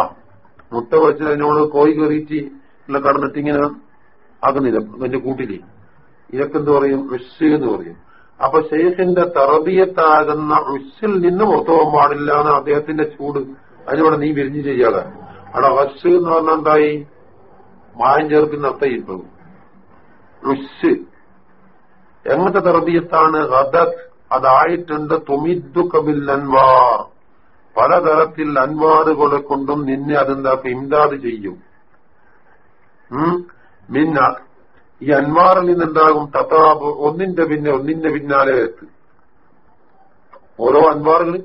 മുട്ട വെച്ച് അതിനോട് കോഴി കയറിയിട്ട് ഇല്ല കടന്നിട്ട് ഇങ്ങനെ ആകുന്നില്ല അതിന്റെ കൂട്ടിൽ. ഇതൊക്കെ എന്ത് പറയും? വിഷ് എന്ന് പറയും. അപ്പൊ ഷെയ്ഖിന്റെ തറബിയത്താകുന്ന ഉസ്സിൽ നിന്ന് പുറത്തു പോകാൻ പാടില്ല എന്ന് അദ്ദേഹത്തിന്റെ ചൂട്. അതിനോട് നീ വിരിഞ്ഞു ചെയ്യാതെ അവിടെ വശ് എന്ന് പറഞ്ഞാൽ എന്തായി? മായം ചേർക്കുന്ന അത്തയിപ്പോ ഉഷ് എങ്ങനത്തെ തറബിയത്താണ് ഹദത്ത്? അതായിട്ടുണ്ട് തുമിദ്ദു കബിൽ അൻവാർ. പലതരത്തിൽ അൻവാറുകളെ കൊണ്ടും നിന്നെ അതെന്താക്കും ഇംദാദ് ചെയ്യും. മിന്ന ഈ അൻവാറിൽ നിന്നുണ്ടാകും തത്താബ് ഒന്നിന്റെ പിന്നെ ഒന്നിന്റെ പിന്നാലെ എത്ത്. ഓരോ അൻവാറുകൾ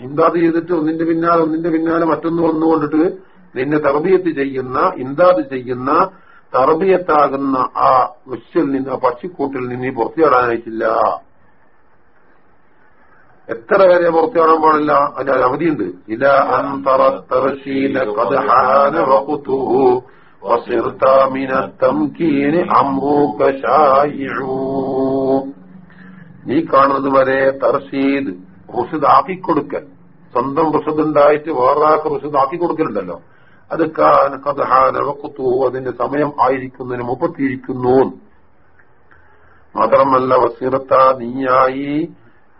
ഇംദാദ് ചെയ്തിട്ട് ഒന്നിന്റെ പിന്നാലെ ഒന്നിന്റെ പിന്നാലെ മറ്റൊന്ന് വന്നുകൊണ്ടിട്ട് നിന്നെ തർബിയത്ത് ചെയ്യുന്ന ഇംദാദ് ചെയ്യുന്ന തറബിയത്താകുന്ന ആ വിശ്വൽ നിന്ന് ആ പക്ഷിക്കൂട്ടിൽ നിന്ന് പുറത്തിയാടാനായിട്ടില്ല എത്ര വരെ കാണാൻ പാടില്ല? അതിന്റെ അവധിയുണ്ട്. ഇല നീ കാണുന്നത് വരെ തർഷീദ് റുഷദ് ആക്കിക്കൊടുക്കൽ. സ്വന്തം റുഷദ് ഉണ്ടായിട്ട് വേറൊരാൾക്ക് റുഷിദാക്കി കൊടുക്കലുണ്ടല്ലോ അത് കഥഹാനവക്കുത്തു അതിന്റെ സമയം ആയിരിക്കുന്നതിന് മുപ്പത്തിയിരിക്കുന്നു മാത്രമല്ല വസീറത്ത നീയായി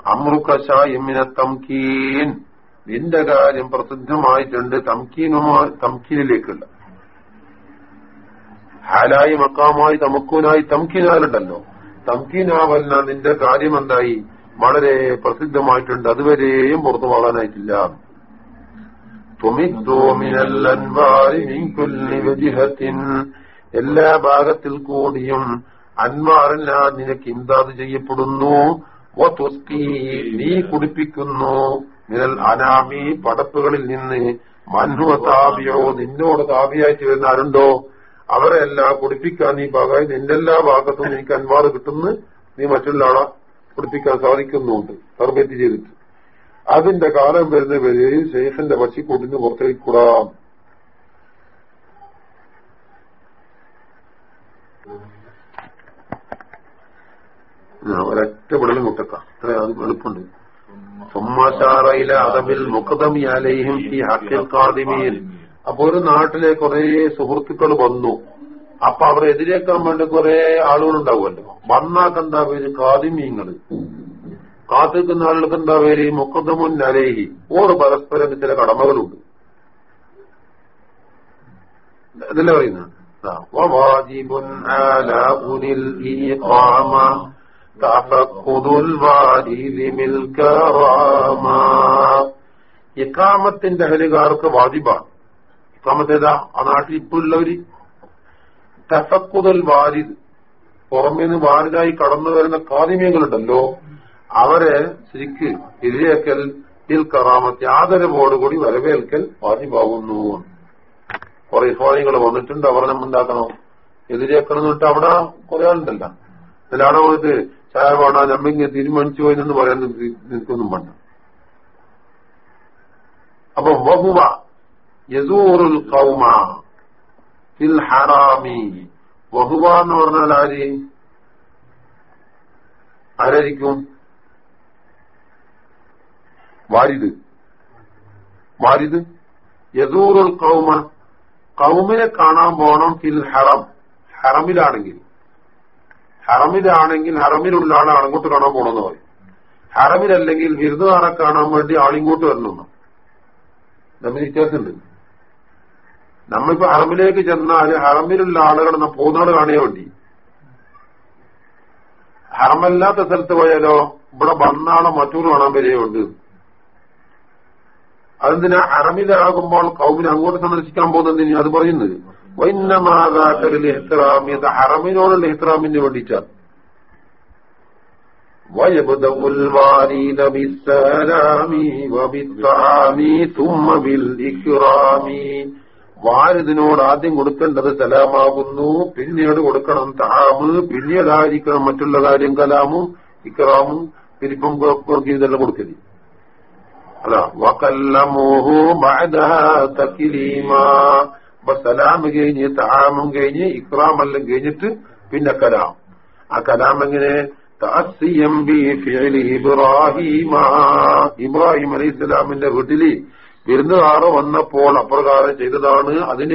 അമ്രുക്കശായമിന തംകീൻ. നിന്റെ കാര്യം പ്രസിദ്ധമായിട്ടുണ്ട് തംകീനുമായി തംകീനിലേക്കുള്ള. ഹാലായി മക്കാമായി തമക്കൂനായി തംകീനാലുണ്ടല്ലോ തംകീനാവല്ല നിന്റെ കാര്യം എന്തായി വളരെ പ്രസിദ്ധമായിട്ടുണ്ട്. അതുവരെയും പുറത്തു പോകാനായിട്ടില്ല. എല്ലാ ഭാഗത്തിൽ കൂടിയും അൻവാറെല്ലാം നിനക്ക് ഇംദാദ് ചെയ്യപ്പെടുന്നു. നീ കുടിപ്പിക്കുന്നു. മിനൽ അനാമി പടപ്പുകളിൽ നിന്ന് മൻഹുവ താപിയോ നിന്നോട് താപിയായിട്ട് വരുന്ന ആരുണ്ടോ? അവരെ എല്ലാം കുടിപ്പിക്കാൻ നീ ഭാഗമായി നിന്റെ എല്ലാ ഭാഗത്തും നിനക്ക് അൻവാറ് കിട്ടുന്നു. നീ മറ്റുള്ള ആളെ കുടിപ്പിക്കാൻ സാധിക്കുന്നുണ്ട്. തർബേറ്റ് ചെയ്തിട്ട്. അതിന്റെ കാലം വരുന്ന പേര് ശേഷന്റെ പശിക്കൂട്ടിന് പുറത്തേക്ക് കൂടാം. ഒരൊറ്റ വിടലും മുട്ടക്കാം. അപ്പൊ ഒരു നാട്ടിലെ കുറെ സുഹൃത്തുക്കൾ വന്നു. അപ്പൊ അവരെ എതിരേക്കാൻ വേണ്ടി കുറെ ആളുകൾ ഉണ്ടാവുമല്ലോ വന്നാക്കെന്താ പേര് കാതിമീങ്ങൾ കാത്തിക്കുന്ന ആളുകൾക്ക് എന്താ പേര്? മുക്കദമുൻ അലേഹി. ഓർ പരസ്പരം ചില കടമകളുണ്ട്. ഇതല്ലേ പറയുന്നത്? ഇക്കാമത്തിന്റെ അഹലുകാർക്ക് വാജിബാണ്. ഇക്കാമത്തേതാ ആ നാട്ടിൽ ഇപ്പുള്ളവര് തഫക്കുതൽ വാരിദ് പുറമേന്ന് വാരിതായി കടന്നു വരുന്ന കാതിമ്യങ്ങളുണ്ടല്ലോ അവരെ ശരിക്ക് എതിരേക്കൽ ഇൽ കറാമത്തെ ആദരവോടുകൂടി വരവേൽക്കൽ വാജിബാകുന്നു. കുറെ സ്വാധീനങ്ങൾ വന്നിട്ടുണ്ട്. അവർ നമ്മുണ്ടാക്കണം എതിരേക്കണം എന്നിട്ട് അവിടെ കുറെ ആളുണ്ടല്ല. പോയിട്ട് ചായ വേണ്ട നമ്മിങ്ങനെ തീരുമാനിച്ചു പോയെന്ന് പറയാൻ നിൽക്കൊന്നും വേണ്ട. അപ്പൊ വഹുവ യസൂറുൽ കൗമ ഹറാമി. വഹുവ എന്ന് പറഞ്ഞാൽ ആര്? ആരായിരിക്കും? വാരിദ്. വാരിദ്? യസൂറുൽ കൗമ കൗമിനെ കാണാൻ പോണം ഫിൽ ഹറം. ഹറമിലാണെങ്കിൽ. ഹറമിലാണെങ്കിൽ ഹറമിലുള്ള ആളെ അങ്ങോട്ട് കാണാൻ പോണെന്ന് പറയും. ഹറമിലല്ലെങ്കിൽ വിരുന്നുകാരെ കാണാൻ വേണ്ടി ആളിങ്ങോട്ട് വരണമെന്ന്. നമ്മൾ വ്യത്യാസമുണ്ട്. നമ്മളിപ്പോ ഹറമിലേക്ക് ചെന്നാൽ ഹറമിലുള്ള ആളുകൾ പോകുന്നവർ കാണിയാൻ വേണ്ടി. ഹറമല്ലാത്ത സ്ഥലത്ത് പോയാലോ ഇവിടെ വന്നാളെ മറ്റൂർ കാണാൻ വരികയുണ്ട് അതെന്തിനാ? ഹറമിലാകുമ്പോൾ കൗമിനെ അങ്ങോട്ട് സന്ദർശിക്കാൻ പോകുന്നതിന് അത് പറയുന്നത്. വൈന്നമാതാക്കലിൽ എഹ്റാമി അത് ഹറമിനോടുള്ള എഹ്റാമിന് വേണ്ടിയിട്ടാണ് ويبدأ الوارد بالسلام وبالطعام ثم بالإكرام വാരിദിനോട് ആദ്യം കൊടുക്കേണ്ടത് സലാമാകുന്നു പിന്നീട് കൊടുക്കണം താമ് പിന്നീടായിരിക്കണം മറ്റുള്ള കാര്യം കലാമും ഇക്രാമും പിരിപ്പും ഇതെല്ലാം കൊടുക്കല് അല്ല വക്കല്ലമോഹു അപ്പൊ സലാം കഴിഞ്ഞ് താമും കഴിഞ്ഞ് ഇക്രാമെല്ലാം കഴിഞ്ഞിട്ട് പിന്നെ കലാം. ആ കലാം എങ്ങനെ? ഇബ്രാഹിം അലൈഹി സ്വലാമിന്റെ വീട്ടിൽ വിരുന്നുകാറ് വന്നപ്പോൾ അപ്രകാരം ചെയ്തതാണ്. അതിന്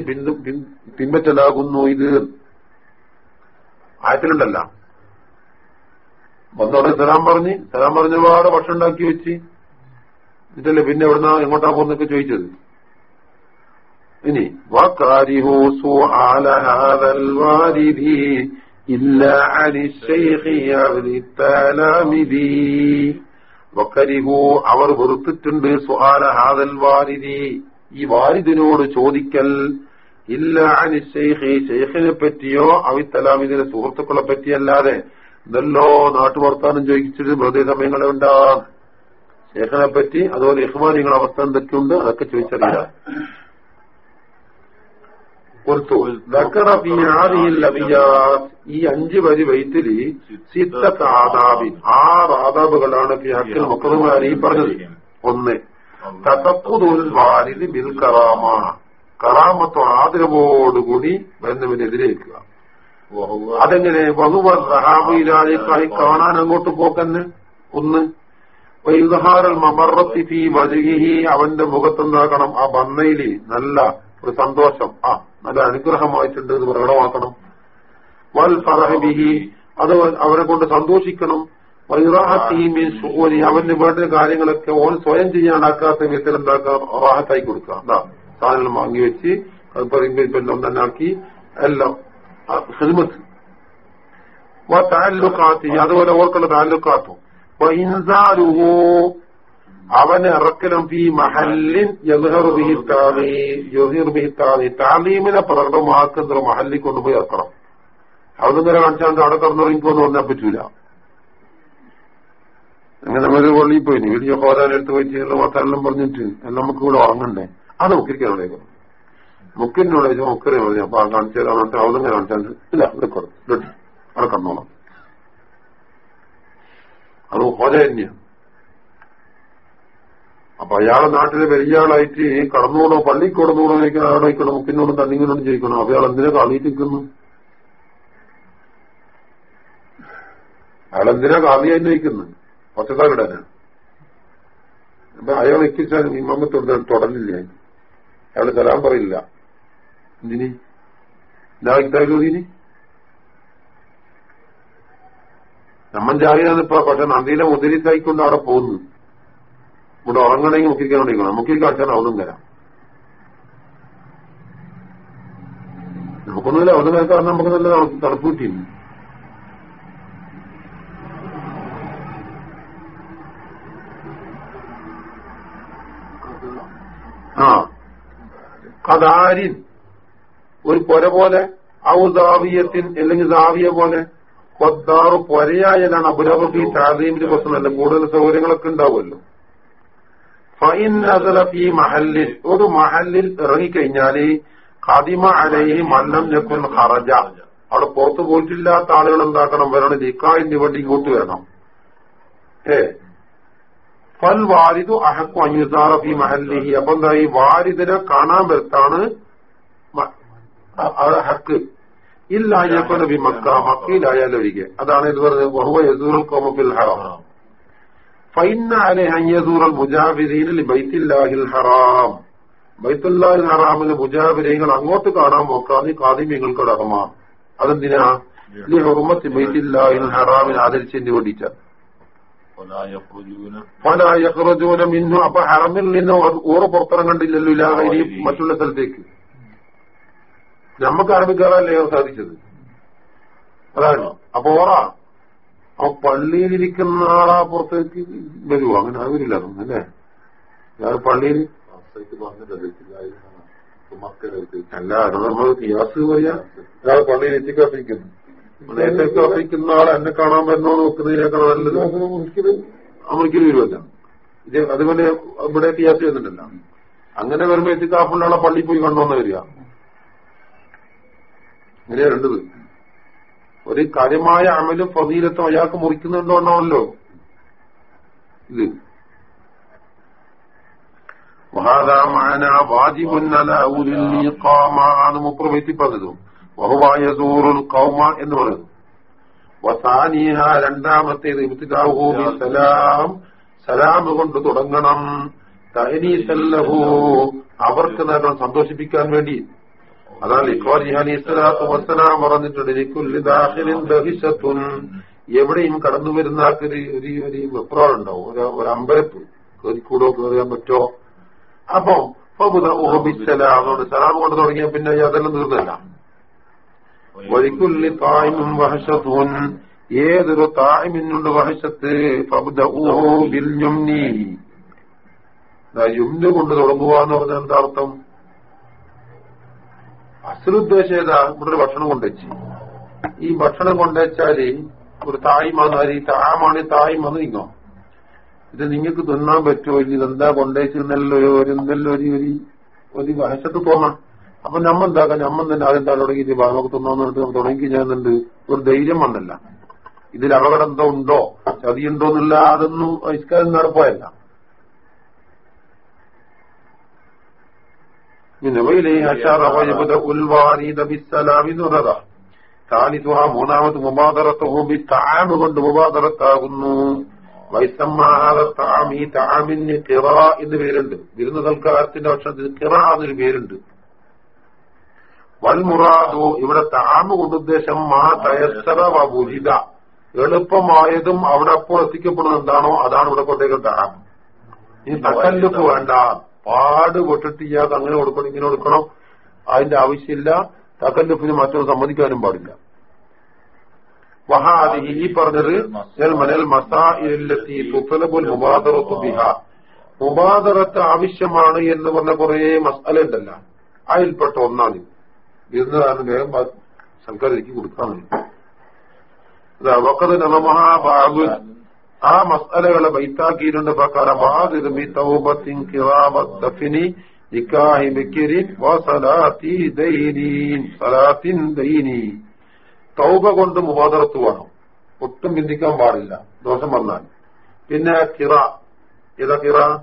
പിൻപറ്റലാകുന്നു ഇത്. ആയത്തിലുണ്ടല്ല. വന്നോടെ സലാം പറഞ്ഞ് സലാം പറഞ്ഞ ഒരുപാട് ഭക്ഷണം ഉണ്ടാക്കി വെച്ച്. എന്നിട്ടല്ലേ പിന്നെ എവിടുന്ന എങ്ങോട്ടാ പോകുന്നൊക്കെ ചോദിച്ചത്. ഇനി വക്കരിഹു അവർ വെറുത്തിട്ടുണ്ട് സുഹാല ഹാദൽ വാരിദി. ഈ വാരിദിനോട് ചോദിക്കൽ ഇല്ല അനി ഷെയ്ഖ് ഷെയ്ഖിനെ പറ്റിയോ അവിത്തലാമിദിനെ സുഹൃത്തുക്കളെ പറ്റിയല്ലാതെ ഇതല്ലോ നാട്ടുവർത്താനം ചോദിച്ചിട്ട് വെറുതെ സമയങ്ങളെ ഉണ്ടാ. ശേഖനെ പറ്റി അതുപോലെ ഇഹ്മാനികളുടെ അവസ്ഥ എന്തൊക്കെയുണ്ട്? അതൊക്കെ ചോദിച്ചറിയാം കൊടുത്തു ദക്കറ ഫീ ഹാദിഹിൽ അബിയാത്ത് ഈ അഞ്ച് വരി വൈത്തിൽ സിത്തത്ത് ആ ആറ് ആദാബുകളാണ് ഹക്കിൽ ഈ പറഞ്ഞത്. ഒന്ന്. തതഖുദുൽ വാരിദ് ബിൽ കറാമ. കറാമത്തോ ആദരവോടുകൂടി വരുന്നവനെതിരേക്കുക അതെങ്ങനെ? വഹുവ സഹാബിയിലായി കാണാൻ അങ്ങോട്ട് പോക്കെന്ന്? ഒന്ന്. വൈദഹാരൽ മമറത്തി ഫീ വജഹിഹി. അവന്റെ മുഖത്തുണ്ടാക്കണം ആ ബന്നയിൽ നല്ല ഒരു സന്തോഷം. ആ. നല്ല അനുഗ്രഹമായിട്ടുണ്ട് എന്ന് പ്രകടമാക്കണം. വൽ ഫറഹബിഹി അത് അവരെ കൊണ്ട് സന്തോഷിക്കണം. അവന് വേണ്ട കാര്യങ്ങളൊക്കെ ഓൻ സ്വയം ചെയ്യാനാക്കാത്ത വിധത്തിൽ എന്താക്കാം? റാഹത്തായി കൊടുക്കുക. എന്താ സാധനം വാങ്ങി വെച്ച് അത് പറയുമ്പോൾ തന്നെ ആക്കി എല്ലാം ഹിദ്മത്ത് അതുപോലെ ഓർക്കുള്ള താലുക്കാത്തും. ഇൻസാലുഹോ അവനെ ഇറക്കലും ഈ മഹല്ലിൻ താലീമിനെ പ്രകടമാക്കുന്ന മഹല്ലിൽ കൊണ്ടുപോയി ഇറക്കണം അവിടെ നേരെ കാണിച്ചാണ്ട് അവിടെ കടന്നിറങ്ങിക്കോന്ന് പറഞ്ഞാൽ പറ്റൂല. അങ്ങനെ നമ്മളൊരു പള്ളിയിൽ പോയി. വീഡിയോ എടുത്ത് പോയി ചെയ്യുന്ന മാത്രമെല്ലാം പറഞ്ഞിട്ട് നമുക്ക് ഇവിടെ ഉറങ്ങണ്ടേ? അത് മുക്കിരിക്കാനോടെ മുക്കിനോടെ മുക്കരെ പറഞ്ഞു അപ്പൊ ആ കാണിച്ചാൽ അവിടെ അവിടെ കാണിച്ചാൽ ഇല്ല ഇവിടെ അവിടെ കടന്നോളാം. അത് ഹോല തന്നെയാണ് അപ്പൊ അയാളെ നാട്ടിലെ വലിയ ആളായിട്ട് കടന്നുകൂടോ പള്ളി കടന്നുകൂടോ ചോദിക്കണം അവിടെ വയ്ക്കണം മുക്കിനോടും തണ്ണിങ്ങിനോടും ചോദിക്കണം? അപ്പൊ അയാൾ എന്തിനാ കാളിയിട്ടിരിക്കുന്നു അയാൾ എന്തിനാ കാളിയായി നയിക്കുന്നത് ഒറ്റത്താലിടാനാ അപ്പൊ അയാൾ എത്തിച്ചാൽ ഇമാമത്തോട് തുടരില്ല അയാൾ സലാം പറയില്ല. എന്തിനി? നമ്മൾ നമ്മൻ ഇപ്പൊ പക്ഷെ നന്ദിയിലെ മുതിരിത്തായിക്കൊണ്ട് അവിടെ പോകുന്നു. ഇവിടെ ഉറങ്ങണമെങ്കിൽ മുക്കിരിക്ക് അടിച്ചാൽ അവിടും തരാം. നമുക്കൊന്നുമില്ല അവിടെ കാരണം നമുക്ക് നല്ല തണുപ്പ് കിട്ടിയിരുന്നു ആ. കഥാരിൻ. ഒരു പൊര പോലെ ഔദാവിയത്തിൻ അല്ലെങ്കിൽ ദാവിയ പോലെ കൊദ്ദാറ് പൊരയായാലാണ് അബുലബി താതീമിന്റെ പ്രശ്നം. നല്ല കൂടുതൽ സൗകര്യങ്ങളൊക്കെ ഉണ്ടാവുമല്ലോ. ഫൈൻ അസലഫി മഹല്ലിൽ ഒരു മഹല്ലിൽ ഇറങ്ങിക്കഴിഞ്ഞാൽ കദിമ അലൈഹി മല്ലം ഞെക്കുൻ ഹറജ അവിടെ പുറത്തു പോയിട്ടില്ലാത്ത ആളുകൾ എന്താക്കണം? വരണം നിക്കായിന് വേണ്ടി ഇങ്ങോട്ട് വരണം. ഏ? ഫൽ വാരിദു അഹക്കു അഞ്ഞുസാറ ഫി മഹല്ലിഹി. അപ്പൊ എന്താ ഈ വാരിദിനെ കാണാൻ വരത്താണ് ഹക്ക്. ഇല്ലായപ്പന ബി മക്ക മക്കയിലായാലൊഴികെ. അതാണ് ഇത് പറഞ്ഞത്. ബഹുവ യസൂറുൽ കോമഫിൽ ഹറാം ഫൈന അലെ അയ്യസൂറൽ മുജാബിദീനിൽ ബൈത്തില്ലാഹിൽ ഹറാം ബൈത്തുല്ലാഹിൽ ഹറാമിലെ മുജാബിരങ്ങൾ അങ്ങോട്ട് കാണാൻ നോക്കാതെ കാതിമ്യങ്ങൾക്ക് അടഹമാണ് അതെന്തിനാ? ഹുർമത്ത് ബൈത്തില്ലാഹിൽ ഹറാമിനെ ആദരിച്ചതിന് വേണ്ടിയിട്ട്. ഫലായഖ്റജൂന മിന്നു അപ്പൊ ഹറമിൽ നിന്ന് ഊറ പുറത്തിറങ്ങണ്ടില്ലല്ലോ ഇല്ലാതെ മറ്റുള്ള സ്ഥലത്തേക്ക്. നമുക്ക് അറബിക്കാറല്ലേ സാധിച്ചത്. അതാണ്. അപ്പൊ ഓറ ആ പള്ളിയിലിരിക്കുന്ന ആളാ പുറത്തേക്ക് വരുവോ? അങ്ങനെ അതൊന്നും അല്ലേ? ഞാൻ പള്ളിയിൽ അല്ല അത് നമ്മൾ കിയാസ് പറയാ പള്ളിയിൽ എത്തിക്കാപ്പിക്കുന്നു എത്തിക്കാപ്പിക്കുന്ന ആൾ എന്നെ കാണാൻ വരുന്നോ നോക്കുന്നതിനേക്കാൾ നല്ലത് അമൃക്കിൽ വരുമല്ല ഇത് അതുപോലെ ഇവിടെ കിയാസ് ചെയ്യുന്നുണ്ടല്ലോ അങ്ങനെ വരുമ്പോ എത്തിക്കാപ്പുള്ള ആളെ പള്ളി പോയി കണ്ടോന്ന് വരിക. ഇങ്ങനെയാ രണ്ടത് ഒരു കാര്യമായ അമലും ഫതീലത്തും അയാൾക്ക് മുറിക്കുന്നുണ്ടോണ്ടാണല്ലോ ഇത്? ആണ് എന്ന് സലാം. സലാം കൊണ്ട് തുടങ്ങണം. അവർക്ക് നേരം സന്തോഷിപ്പിക്കാൻ വേണ്ടി. അതാണ് ഇഖ്വാലി അലൈഹി സ്വലാത്തു വസ്സലാം പറഞ്ഞിട്ടുണ്ട് എനിക്കുല്ലി ദാഹിലിൻ ബഹിഷത്തുൻ എവിടെയും കടന്നു വരുന്ന ആൾക്കൊരു ഒരു ഒരു വെപ്രാളുണ്ടാവും ഒരു ഒരു അമ്പരപ്പ് കയറിക്കൂടോ കയറിയാൻ പറ്റോ അപ്പൊ അതുകൊണ്ട് സലാം കൊണ്ട് തുടങ്ങിയ പിന്നെ അതെല്ലാം തീർന്നല്ല വഴിക്കുള്ളി തായ്മും വഹഷത്തുൻ ഏതൊരു തായ്മിന്നുണ്ട് വഹശത്ത്. യുംനു. കൊണ്ട് തുടങ്ങുക എന്ന് പറഞ്ഞാൽ എന്താ അർത്ഥം? അസലുദ്ദേശം ഏതാ ഇവിടെ ഒരു ഭക്ഷണം കൊണ്ടുവച്ച്. ഈ ഭക്ഷണം കൊണ്ടുവച്ചാൽ ഒരു തായ്മാന്ന് ഈ താമാണ് തായ്മന്ന് നിങ്ങോ ഇത് നിങ്ങൾക്ക് തിന്നാൻ പറ്റുമോ? ഇനി ഇതെന്താ കൊണ്ടുവച്ചിരുന്നല്ലോ? ഒരു എന്തെല്ലോ ഒരു ഒരു ഒരു വശത്ത് തോന്നാം. അപ്പൊ നമ്മ എന്താക്കാം? നമ്മ തന്നെ അതെന്താ തുടങ്ങിയിട്ട് നമുക്ക് തിന്നാന്ന് തുടങ്ങി ഞാൻ ഒരു ധൈര്യം വന്നല്ല. ഇതിൽ അപകടം എന്തോ ഉണ്ടോ? ചതിയുണ്ടോ എന്നില്ല? അതൊന്നും ഇസ്കാരം നടപ്പോയല്ല താലിസുഹ മൂന്നാമത് മുബാദറത്തുഹൂബി താമ് കൊണ്ട് മുബാദറത്താകുന്നു പേരുണ്ട് വിരുന്ന് സൽക്കാരത്തിന്റെ ഭക്ഷണത്തിന് കിറ എന്നൊരു പേരുണ്ട് വൽമുറാദു ഇവിടെ താമ കൊണ്ട് ഉദ്ദേശം മാ തയസ്സറ വുരിത എളുപ്പമായതും അവിടെ അപ്പോൾ എത്തിക്കപ്പെടുന്നത് എന്താണോ അതാണ് ഇവിടെ കൊണ്ടേക്ക് താം ഈ തക്കല്ലുപ്പ് വേണ്ട. പാട് പൊട്ടിട്ട് ഇയാൾക്ക് അങ്ങനെ കൊടുക്കണം ഇങ്ങനെ കൊടുക്കണം അതിന്റെ ആവശ്യമില്ല. തക്കല്ലുഫിന് മറ്റൊന്ന് സമ്മതിക്കാനും പാടില്ല. വഹാദി ഈ പറഞ്ഞത് മുബാദറത്തു ആവശ്യമാണ് എന്ന് പറഞ്ഞ കുറെ മസാല ഉണ്ടല്ല അതിൽപ്പെട്ട ഒന്നാണ്. ഇരുന്നതാണ് വേഗം സൽക്കാരിക്ക് കൊടുക്കാൻ വക്കത് നമഹാബാബ് ആ മസാലകളെ ബൈത്താക്കിയിട്ടുണ്ട് പ്രകാരം ബാധിതമി തൗബത്തിൻ കിറാമത്തഫിനി നിക്കാഹി ബിക്കിരിൻ വസലാത്തി ദൈനീൻ സലാത്തിൻ ദൈനീ. തൗബ കൊണ്ട് മുബാദറത്ത് വേണം. ഒട്ടും ചിന്തിക്കാൻ പാടില്ല. ദോഷം വന്നാൽ. പിന്നെ കിറ. ഏതാ കിറ?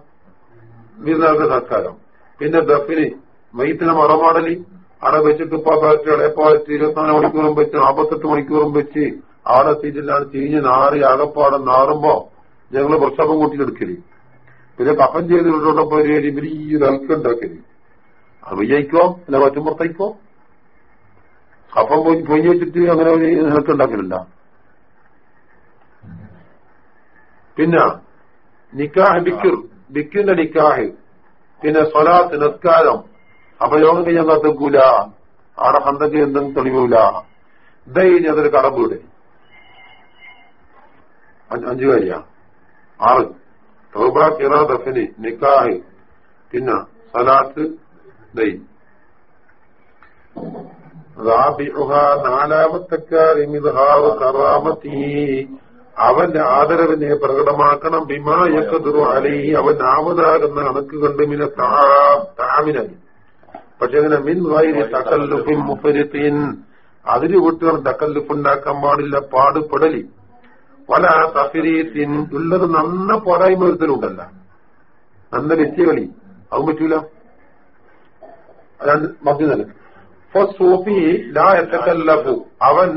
വിരുന്നാൾക്ക് സംസ്കാരം. പിന്നെ ദഫിന്. മൈത്തിനെ മറമാടലി അവിടെ വെച്ചിട്ട് ഇപ്പൊ എപ്പോ ഇരുപത്തിനാല് മണിക്കൂറും വെച്ച് നാൽപ്പത്തെട്ട് മണിക്കൂറും വെച്ച് അവിടെ സീറ്റിലാണ് ചീഞ്ഞ് നാറി അകപ്പാടം നാറുമ്പോ ഞങ്ങൾ പ്രക്ഷോഭം കൂട്ടിയെടുക്കൽ. പിന്നെ കപ്പൻ ചെയ്ത് വിട്ടോണ്ടപ്പോ ഒരു ഈ അത് വിജയിക്കോ അല്ല മറ്റുമ്പുറത്തേക്കോ അപ്പം പൊഞ്ഞു വെച്ചിട്ട് അങ്ങനെ ഒരു പിന്നെ നിക്കാഹ് ബിക്കുർ ബിക്കിന്റെ നിക്കാഹ്. പിന്നെ സ്വലാത്ത് നിസ്കാരം. അപയോഗം കഴിഞ്ഞാൽ തെക്കൂല? ആടെ ഹന്തക്ക് എന്തെങ്കിലും തെളിവൂല. ദൈനി അതൊരു കടമ്പൂടെ. അഞ്ചു കാര്യ ആറ്. തോബ കിറ ദഫനി നിക്കാഹ് പിന്നെ സലാത്ത് അവന്റെ ആദരവിനെ പ്രകടമാക്കണം. ബിമായക്കതുറു അലൈ അവൻ ആവതാകുന്ന കണക്ക് കണ്ട് മിന താമിനായി പക്ഷെ അങ്ങനെ മിൻ വൈരി തക്കല്ലുഫിൻ മുഫരിത്തീൻ. അതിന് വിട്ടുകൾ തക്കല്ലുഫ് ഉണ്ടാക്കാൻ പാടില്ല പാടുപെടലി. പല തഫരീത്തിൻ ഉള്ളത് നന്ന പോരായ്മ ഒരുത്തലുണ്ടല്ല നന്ന നിത്യകളി അതും പറ്റൂല. എത്തക്കല്ലഫു അവൻ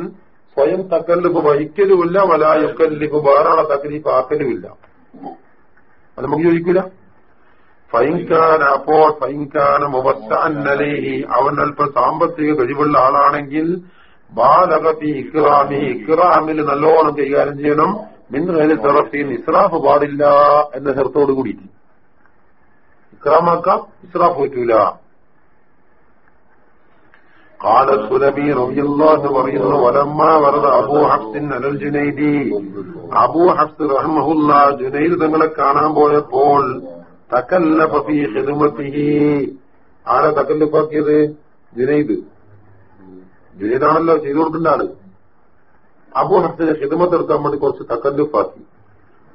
സ്വയം തക്കല്ലിപ്പ് വഹിക്കലുമില്ല വലായുക്കല്ലിപ്പ് വേറെ തക്കലീഫ് ആക്കലുമില്ല അത് നമുക്ക് ചോദിക്കൂല? ഫൈൻഖാൻ അപ്പോൾ ഫൈൻഖാന മുബസ്സന്നലേഹി അവൻ അല്പം സാമ്പത്തിക കഴിവുള്ള ആളാണെങ്കിൽ ബാലകത്തി ഇക്റാമി ഇക്റാമിൽ നല്ലോണം കൈകാര്യം ചെയ്യണം മിൻ തെറഫീൻ ഇസ്രാഫ് പാടില്ല എന്ന ഹെർത്തോട് കൂടി ഇക്രാമാക്കാം ഇസ്രാഫ് പറ്റൂല قال السلمي رضي الله പറയുന്നു ولما ورد അബൂ ഹഫ്സിൻ അലൽ ജുനൈദി അബൂ ഹഫ്സ് റഹ്മഹുല്ല ജുനൈദ് തങ്ങളെ കാണാൻ പോയപ്പോൾ തക്കല്ലഫ ഫീ ഖിദ്മത്തിഹി ആരാ തക്കല്ലഫാക്കിയത് ജുനൈദ് ജുനൈദാണല്ലോ ചെയ്തു കൊടുക്കേണ്ട ആൾ. അബൂ ഹഫ്സിനെ ഖിദ്മത്ത് എടുക്കാൻ വേണ്ടി കുറച്ച് തക്കല്ലുഫാക്കി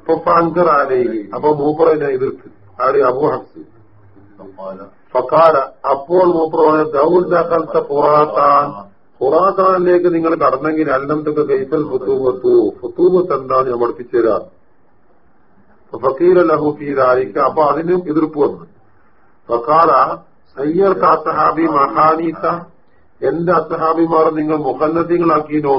അപ്പൊ ഫാങ്കർ ആലയിൽ അപ്പൊ മൂപ്പറനെ എതിർത്ത്. ആര്? അബൂ ഹസ് അപ്പോൾ മൂപ്പറോനെ ദൗൽദാഖൽത്ത പുറാത്താൻ പുറാത്താനിലേക്ക് നിങ്ങൾ കടന്നെങ്കിൽ അല്ലന്തൊക്കെ കൈസൽ ഫുത്തൂബത്തു. ഫുത്തൂബത്ത് എന്താണ് ഞാൻ പഠിപ്പിച്ചു തരാം. ഫക്കീര ലഹുഫീരായിരിക്ക അപ്പൊ അതിനും എതിർപ്പ് വന്നു. ഫക്കാല സയ്യർ അസഹാബി മഹാനീത്ത എന്റെ അസഹാബിമാർ നിങ്ങൾ മുഖന്നതികളാക്കിനോ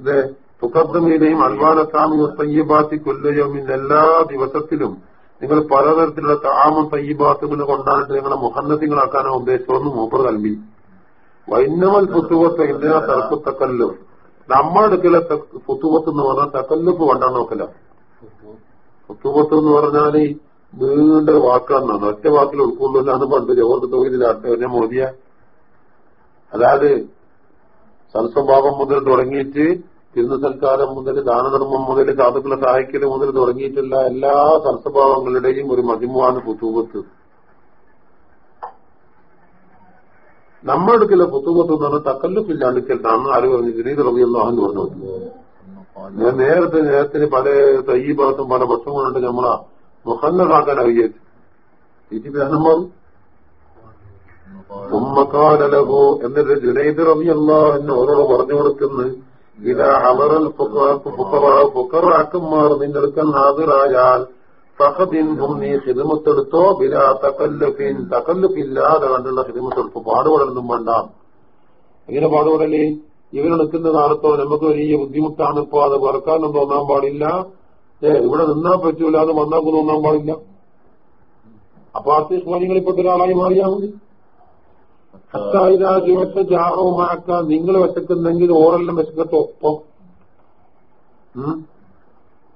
ഇത് തുക്കദ്ദമീനെയും അൽവാനത്താമി സയ്യബാത്തി കൊല്ലയോമിൻ എല്ലാ ദിവസത്തിലും നിങ്ങൾ പലതരത്തിലുള്ള താമം തയ്യബാത്തും കൊണ്ടാണിട്ട് നിങ്ങളെ മുഖന്നതികളാക്കാനോ ഉദ്ദേശിച്ചോന്ന് മൂപ്പർ നൽകി വൈന്നമൽ പുത്തുവത്ത് എന്തിനാ തറക്കു തക്കല്ലും നമ്മുടെ പുത്തുവത്ത് എന്ന് പറഞ്ഞാൽ തക്കല്ലുപ്പ് കൊണ്ടാണ് നോക്കല. പുത്തുവത്ത് എന്ന് പറഞ്ഞാൽ നീണ്ട വാക്കാണെന്നാണ് ഒറ്റ വാക്കിൽ ഉൾക്കൊള്ളില്ലാന്ന് പണ്ട് ജോർക്ക് തൊഴിലാട്ടെ മോദിയ? അതായത് സൽസ്വഭാവം മുതൽ തുടങ്ങിയിട്ട് തിരുന്ന സൽക്കാരം മുതൽ ദാനധർമ്മം മുതൽ സാധുക്കളെ സഹായിക്കൽ മുതൽ തുടങ്ങിയിട്ടുള്ള എല്ലാ സൽസ്വഭാവങ്ങളുടെയും ഒരു മതിമുവാണ് പുത്തൂപത്ത് നമ്മുടെ അടുക്കലെ പുത്തുപത്ത് എന്ന് പറഞ്ഞാൽ തക്കല്ലുപ്പില്ലാണ്ടിക്കലാണ് ആര് പറഞ്ഞു? ജനീത് റബിയല്ലാഹെന്ന് പറഞ്ഞു. ഞാൻ നേരത്തെ നേരത്തിന് പല തയ്യബാത്തും പല ഭക്ഷണങ്ങളുണ്ട് നമ്മളാ മുഹന്നതാക്കാൻ വിചാരിച്ചു വേണം ഉമ്മക്കാലലഹോ എന്നിട്ട് ജുനൈദ് റബി എന്ന് ഓരോട് പറഞ്ഞു കൊടുക്കുന്നു ഇതാ അവറൽ ഫുക്കറാക്കന്മാർ നിന്നെടുക്കാൻ ഹാജരായാൽ സഹദിൻഹും നീ ഹിദമത്തെടുത്തോ ബില തക്കല്ലുഫിൻ തക്കല്ലുഫില്ലാതെ കണ്ടുള്ള ഹിദമത്തെടുത്തു പാടുപെടലൊന്നും വേണ്ട. എങ്ങനെ പാടുപെടലേ ഇവർ നിൽക്കുന്ന കാലത്തോളം നമുക്ക് വലിയ ബുദ്ധിമുട്ടാണ് ഇപ്പോ അത് വറക്കാനും തോന്നാൻ പാടില്ല. ഏ ഇവിടെ നിന്നാ പറ്റൂല അത് വന്നാക്കും തോന്നാൻ പാടില്ല. അപ്പൊ ആ ആർത്തിസ്വാനികളിൽപ്പെട്ട ഒരാളായി മാറിയാൽ മതി. ഹത്തായിരാജുവറ്റ ജാഹവുമാക്ക നിങ്ങൾ വിശക്കുന്നെങ്കിൽ ഓറെല്ലാം വിശക്കട്ടോ ഒപ്പം.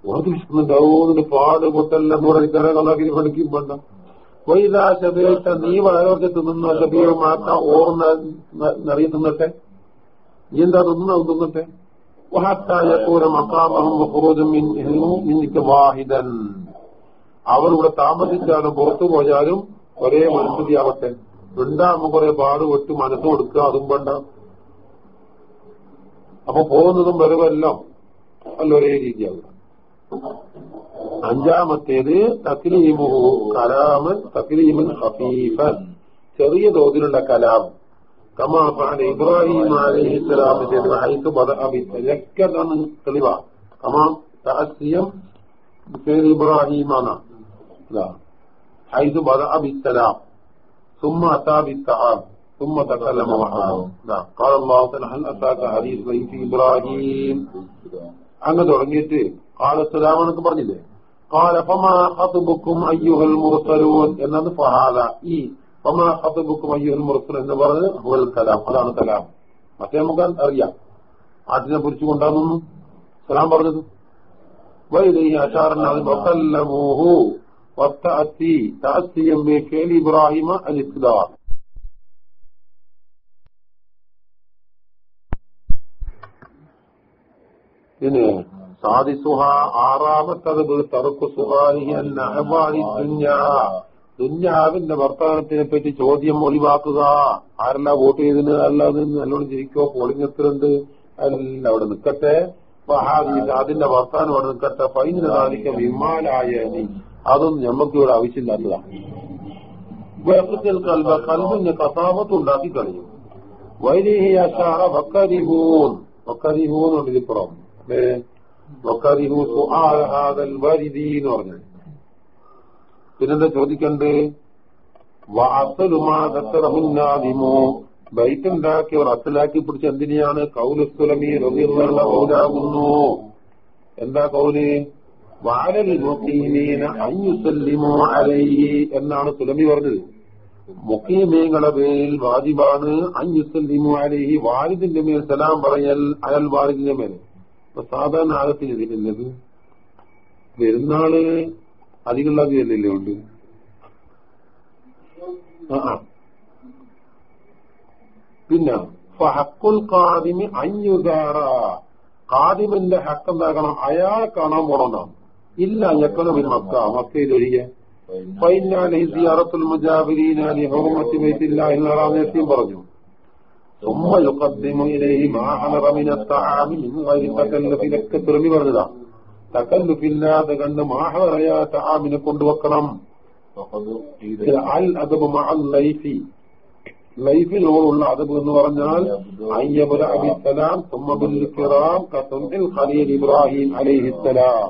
ഓർത്ത് വിശക്കുന്നുണ്ടാവോ എന്നിട്ട് പാട് പൊട്ടെല്ലാം നൂറ് കരകളാക്കി പഠിക്കും വേണ്ട വൈദാ ശബേട്ട നീ വളരെ തിന്നുന്ന ശബീറുമാക്ക ഓർന്ന് നിറയെ തിന്നട്ടെ. നീ എന്താ തിന്ന തിന്നട്ടെ? വാഹിദൻ. അവർ ഇവിടെ താമസിച്ചാലും പുറത്തു പോയാലും ഒരേ മനസ്സിലാവട്ടെ. ഉണ്ടാകുമ്പോ കുറെ പാട് ഒട്ട് മനസ്സ് കൊടുക്കുക അതും വേണ്ട. അപ്പൊ പോകുന്നതും വരവെല്ലാം അല്ല ഒരേ രീതിയാകുക അഞ്ചാമത്തേത് തക്ലീമു കലാമൻ തക്ലീമൻ ഹഫീഫൻ ചെറിയ തോതിലുള്ള കലാം. കമാഫാൻ ഇബ്രാഹിം അലൈഹി സ്വലാമി ചെയ്ത ഹൈത്ത് തെളിവ. കമാ തഹസ്യം ഇബ്രാഹിമാണ്. ഹൈത്ത് ബദഅബിത്തലാം ثم أتى بالطعام ثم تكلم معه نعم قال الله تعالى هل أتاك حديث ضيف إبراهيم അങ്ങ് തുടങ്ങിയിട്ട് കാലസ്സലാം എന്നൊക്കെ പറഞ്ഞില്ലേ قال فما خطبكم أيها المرسلون എന്നത് ഫഹാദ ഈ فما خطبكم أيها المرسلون എന്ന് പറഞ്ഞത് ഹുവൽ കലാം അതാണ് കലാം മറ്റേ നമുക്ക് അറിയാം ആട്ടിനെ കുറിച്ച് കൊണ്ടാന്നു സലാം പറഞ്ഞത് وإليه أشارنا وكلموه والتأتي تأتيا بفعل إبراهيم الابتداء പിന്നെ സാധിസുഹ ആറാമത്തത് തറുക്കു സുഹാരി ദുഞ്ഞാവിന്റെ വർത്തമാനത്തിനെ പറ്റി ചോദ്യം ഒഴിവാക്കുക ആരല്ല വോട്ട് ചെയ്തതിന് അല്ലാതെ നല്ലോണം ജയിക്കോ പോളിംഗ് എത്രയുണ്ട് അതെല്ലാം അവിടെ നിൽക്കട്ടെ വഹാദീസ് അതിന്റെ വർത്താനം അവിടെ നിൽക്കട്ടെ പൈന് കാണിക്ക വിമാലായ അതൊന്നും ഞമ്മക്ക് ഇവിടെ ആവശ്യമില്ലാത്തതാണ് വേഗത്തിൽ കൽബ കസാമത്ത് ഉണ്ടാക്കി അഷാറ വക്കരിഹൂൻ. വക്കരിഹൂൻ ഇതിപ്പുറം വക്കരിഹു വരിദി എന്ന് പറഞ്ഞു പിന്നെന്താ ചോദിക്കണ്ട്? വാസലുമാതത്തറഹുന്നാദിമോ ബൈറ്റുണ്ടാക്കിയവർ അസലാക്കി പിടിച്ച എന്തിനെയാണ്? കൗലുസ്തുലമി റബിയുള്ള കൗലാകുന്നു എന്താ കൗൽ? വാലൽ അലൈഹി എന്നാണ് സുലമി പറഞ്ഞത്. മുക്കീമീങ്ങളെ മേൽ വാജിബാണ് അയ്യുസല്ലിമോ അലൈഹി വാലിദിന്റെ മേൽ സലാം പറയൽ അയൽ വാലിദിന്റെ മേൽ. അപ്പൊ സാധാരണ ആകത്തിന് ഇതിലുള്ളത് പെരുന്നാൾ അധികമുള്ള തീയല്ലേ ഉണ്ട് പിന്നെ ഹക്കുൽ കാദിമി അഞ്ഞുകാറ കാദിമിന്റെ ഹക്ക് എന്താക്കണം അയാൾ കാണാൻ പോണമെന്നാണ് ഇല്ല ഞക്കണമിൽ മക്ക മക്കയിലൊഴികെ ഫൈനാലി സിയാറത്തുൽ മുജാബിരീനാലി ഹോമത്തി വൈത്തില്ല എന്നാറാം നേരത്തെയും പറഞ്ഞു ثم يقدم إليه ما حضر من الطعام من غير تكلف لك തുറമി പറഞ്ഞതാ തക്കല്ലുഫില്ലാതെ കണ്ട് മാഹറയ താമിനെ കൊണ്ടുവെക്കണം അൽ അദബ് മഅൽ ലൈഫി ലൈഫിനോടുള്ള അതബ് എന്ന് പറഞ്ഞാൽ അയ്യബുല അബിസലാം സുമ്മബുൽക്കിറാം കസുൽ ഖലീൽ ഇബ്രാഹിം അലൈഹിസ്സലാം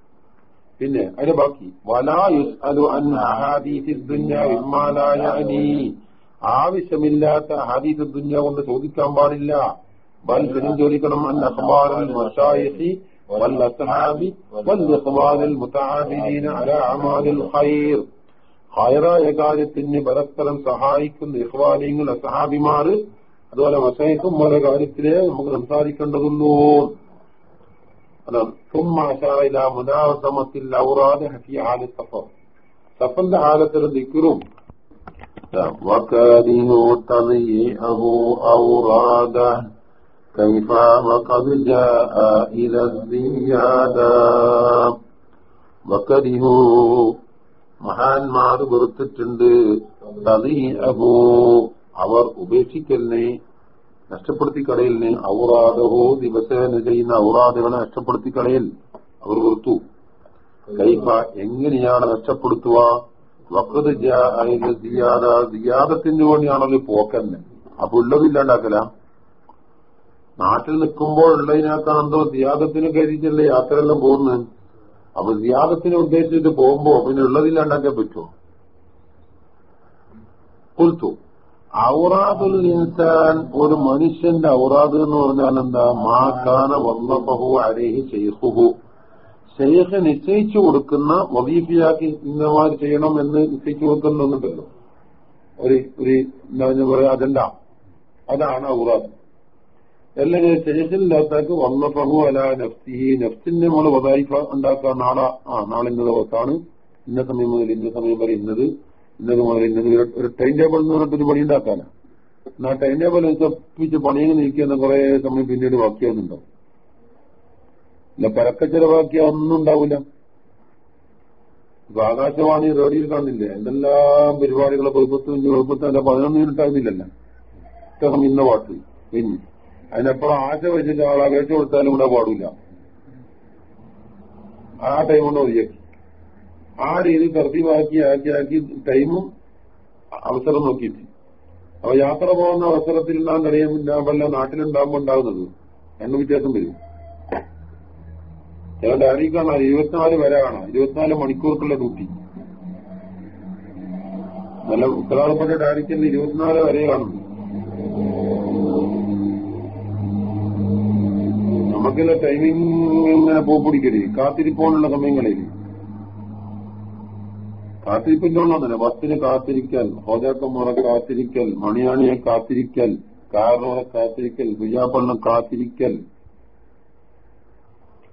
പിന്നെ അതിന്റെ ബാക്കി. ആവശ്യമില്ലാത്ത ഹാദീസ് ദുന്യ കൊണ്ട് ചോദിക്കാൻ പാടില്ല. ബൽ ഫിലിം ചോദിക്കണം. അൻ അഖ്ബാറൽ മഷായിഖി വൽ അസ്ഹാബി വൽ ഇഖ്വാനിൽ മുതആബിദീന അല അമാലിൽ ഖൈർ. ഖൈറായ കാര്യത്തിന് പരസ്പരം സഹായിക്കുന്ന ഇഖ്വാനിങ്ങൾ സഹാബിമാർ അതുപോലെ മഷായിഖും ഓരോ കാര്യത്തിലേ നമുക്ക് സംസാരിക്കേണ്ടതുള്ളൂ. അതാണ് സുമ്മാശായില മുനാസമത്തിൽ ഔറാദ് ഹഫി ഹാലി സഫർ സഫറിന്റെ ഹാലത്തിൽ ദിക്കറും وكرهوا تضييعه أوراده كيف وقد جاء إلى الزيادة وكرهوا മഹാന്മാർ വെറുത്തിട്ടുണ്ട് തതീഅഹു അവർ ഉപേക്ഷിക്കലിനെ നഷ്ടപ്പെടുത്തി കളയലിനെ ഔറാദഹോ ദിവസേന ചെയ്യുന്ന ഔറാദുകളെ നഷ്ടപ്പെടുത്തി കളയൽ അവർ കൊടുത്തു കൈഫ എങ്ങനെയാണ് നഷ്ടപ്പെടുത്തുക? വക്കത് ജിയാദത്തിന് വേണ്ടിയാണല്ലോ പോക്കന്നെ. അപ്പൊ ഉള്ളതില്ലാണ്ടാക്കല നാട്ടിൽ നിൽക്കുമ്പോൾ ഉള്ളതിനാക്കാൻ എന്തോ സിയാദത്തിന് കരുതിച്ചല്ലേ യാത്രയെല്ലാം പോകുന്നത്. അപ്പൊ സിയാദത്തിനെ ഉദ്ദേശിച്ചിട്ട് പോകുമ്പോ പിന്നെ ഉള്ളതില്ലാണ്ടാക്കാൻ പറ്റുമോ? കുൽത്തു ഔറാദുൽ ഇൻസാൻ ഒരു മനുഷ്യന്റെ ഔറാദ് എന്ന് പറഞ്ഞാൽ എന്താ? മാക്കാന വന്നപ്പഹു അരേഹി ഷെയ്ഖുഹു ഷെയ്ഖ് നിശ്ചയിച്ചു കൊടുക്കുന്ന വദീഫിയാക്കി ഇന്നമാർ ചെയ്യണം എന്ന് നിശ്ചയിച്ചു കൊടുക്കുന്നുണ്ടല്ലോ ഒരു ഒരു എന്താ പറയാ അജണ്ട. അതാണ് ഔറാദ്. അല്ലെങ്കിൽ ഷെയ്ഖില്ലാത്താക്ക് വന്നപ്പഹു അല നഫ്സി നഫ്സിന്റെ നമ്മൾ വദായിഫ ഉണ്ടാക്കാൻ നാളെ ആ നാളെ ഇന്ന ദിവസമാണ് ഇന്ന സമയം മുതൽ ഇന്ന സമയം വരെ ഇന്നത്. ഇന്നത് ഇന്നത് ഒരു ടൈം ടേബിൾ എന്ന് പറഞ്ഞിട്ടൊരു പണി ഉണ്ടാക്കാനാ. എന്നാ ടൈം ടേബിൾ തപ്പിച്ച് പണിയിൽ നിൽക്കുന്ന കുറെ സമയം പിന്നീട് ബാക്കിയാവുന്നുണ്ടാവും ഇല്ല പരക്ക ചെലവാക്കിയ ഒന്നും ഉണ്ടാവില്ല ഇപ്പൊ ആകാശവാണി റേഡിയോയിൽ കാണുന്നില്ലേ? എന്തെല്ലാം പരിപാടികളെ വെളുപ്പത്തഞ്ച് അല്ല പതിനൊന്ന് മിനിറ്റ് ഇത്തരം ഇന്ന പാട്ട്. പിന്നെ അതിനപ്പുറം ആശ വെച്ചിട്ട് ആൾ അപേക്ഷ കൊടുത്താലും കൂടെ പാടില്ല ആ ടൈം കൊണ്ട് മതിയാക്കി. ആ രീതി തർത്തീവാക്കി ആക്കി ആക്കി ടൈമും അവസരം നോക്കിയിട്ട്. അപ്പൊ യാത്ര പോകുന്ന അവസരത്തിൽ നാം അറിയാമില്ല വല്ല നാട്ടിലുണ്ടാകുമ്പോ ഉണ്ടാകുന്നത്. രണ്ടു വ്യത്യാസം വരും. ഞാൻ ഡയറി കാണാം? ഇരുപത്തിനാല് വരെ കാണാം. ഇരുപത്തിനാല് മണിക്കൂർക്കുള്ള ഡ്യൂട്ടി. നല്ല ഉത്തരവാദപ്പെട്ട ഡയറിക്കൽ ഇരുപത്തിനാല് വരെ കാണുന്നു നമുക്കുള്ള ടൈമിംഗ് ഇങ്ങനെ പോപ്പിടിക്കരുത്. കാത്തിരിപ്പോണുള്ള സമയങ്ങളിൽ കാത്തിരിപ്പിന്റെ ബസ്സിന് കാത്തിരിക്കൽ ഹോജാക്കന്മാരെ കാത്തിരിക്കൽ മണിയാണിയെ കാത്തിരിക്കൽ കാരണവരെ കാത്തിരിക്കൽ വിജാപണ്ണം കാത്തിരിക്കൽ.